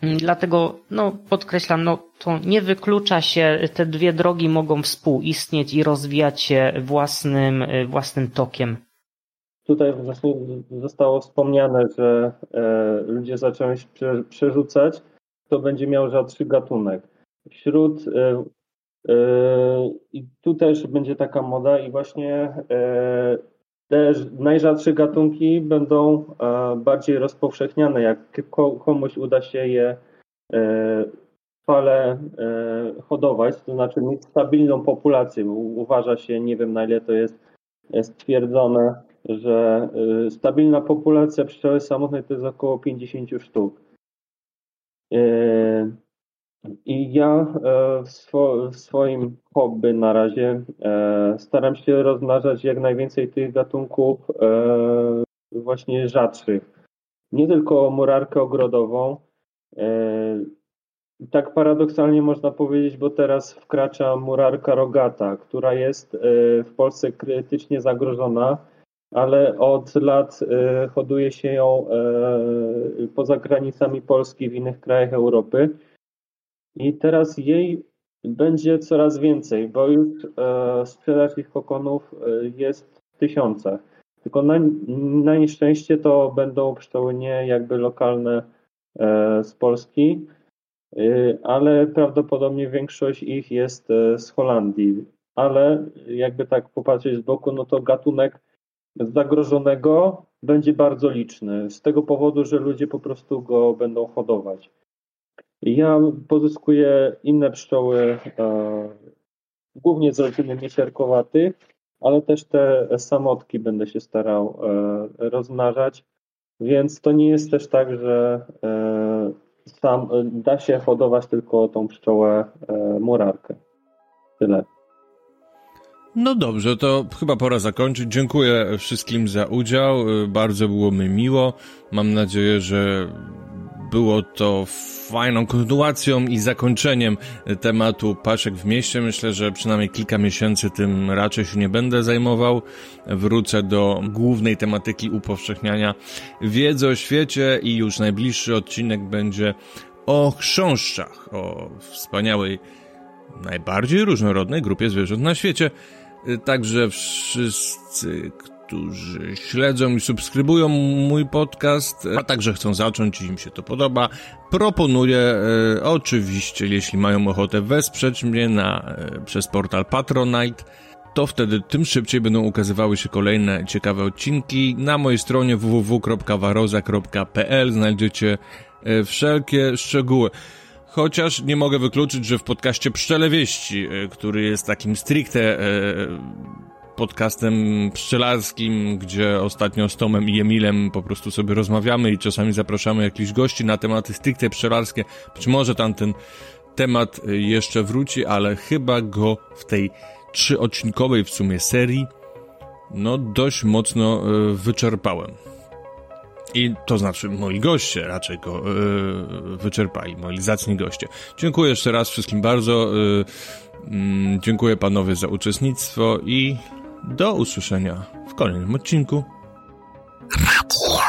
Mm, dlatego no, podkreślam, no, to nie wyklucza się, te dwie drogi mogą współistnieć i rozwijać się własnym, y, własnym tokiem. Tutaj właśnie zostało wspomniane, że e, ludzie zaczęły się przerzucać, kto będzie miał rzadszy gatunek. Wśród e, e, i tu też będzie taka moda i właśnie e, te najrzadsze gatunki będą e, bardziej rozpowszechniane, jak komuś uda się je e, fale e, hodować, to znaczy mieć stabilną populację. Uważa się, nie wiem na ile to jest stwierdzone, że stabilna populacja pszczoły samotnej to jest około 50 sztuk. I ja e, w, swo, w, swoim hobby na razie e, staram się rozmnażać jak najwięcej tych gatunków e, właśnie rzadszych. Nie tylko murarkę ogrodową. Tak paradoksalnie można powiedzieć, bo teraz wkracza murarka rogata, która jest w Polsce krytycznie zagrożona, ale od lat hoduje się ją poza granicami Polski w innych krajach Europy. I teraz jej będzie coraz więcej, bo już e, sprzedaż ich kokonów e, jest w tysiącach. Tylko na, na nieszczęście to będą pszczoły jakby lokalne e, z Polski, e, ale prawdopodobnie większość ich jest e, z Holandii. Ale jakby tak popatrzeć z boku, no to gatunek zagrożonego będzie bardzo liczny, z tego powodu, że ludzie po prostu go będą hodować. Ja pozyskuję inne pszczoły, e, głównie z rodziny miesiarkowatych, ale też te samotki będę się starał e, rozmnażać, więc to nie jest też tak, że e, sam, da się hodować tylko tą pszczołę murarkę. Tyle. No dobrze, to chyba pora zakończyć. Dziękuję wszystkim za udział. Bardzo było mi miło. Mam nadzieję, że było to fajną kontynuacją i zakończeniem tematu paszek w mieście. Myślę, że przynajmniej kilka miesięcy tym raczej się nie będę zajmował. Wrócę do głównej tematyki upowszechniania wiedzy o świecie i już najbliższy odcinek będzie o chrząszczach, o wspaniałej, najbardziej różnorodnej grupie zwierząt na świecie. Także wszyscy, którzy śledzą i subskrybują mój podcast, a także chcą zacząć i im się to podoba, proponuję e, oczywiście, jeśli mają ochotę wesprzeć mnie na, e, przez portal Patronite, to wtedy tym szybciej będą ukazywały się kolejne ciekawe odcinki. Na mojej stronie www.waroza.pl znajdziecie e, wszelkie szczegóły. Chociaż nie mogę wykluczyć, że w podcaście Pszczele Wieści, e, który jest takim stricte e, podcastem pszczelarskim, gdzie ostatnio z Tomem i Emilem po prostu sobie rozmawiamy i czasami zapraszamy jakichś gości na tematy stricte pszczelarskie. Być może tam ten temat jeszcze wróci, ale chyba go w tej trzyodcinkowej w sumie serii no dość mocno e, wyczerpałem. I to znaczy moi goście raczej go yy, wyczerpali, moi zacni goście. Dziękuję jeszcze raz wszystkim bardzo. Yy, dziękuję panowie za uczestnictwo i do usłyszenia w kolejnym odcinku. Radio.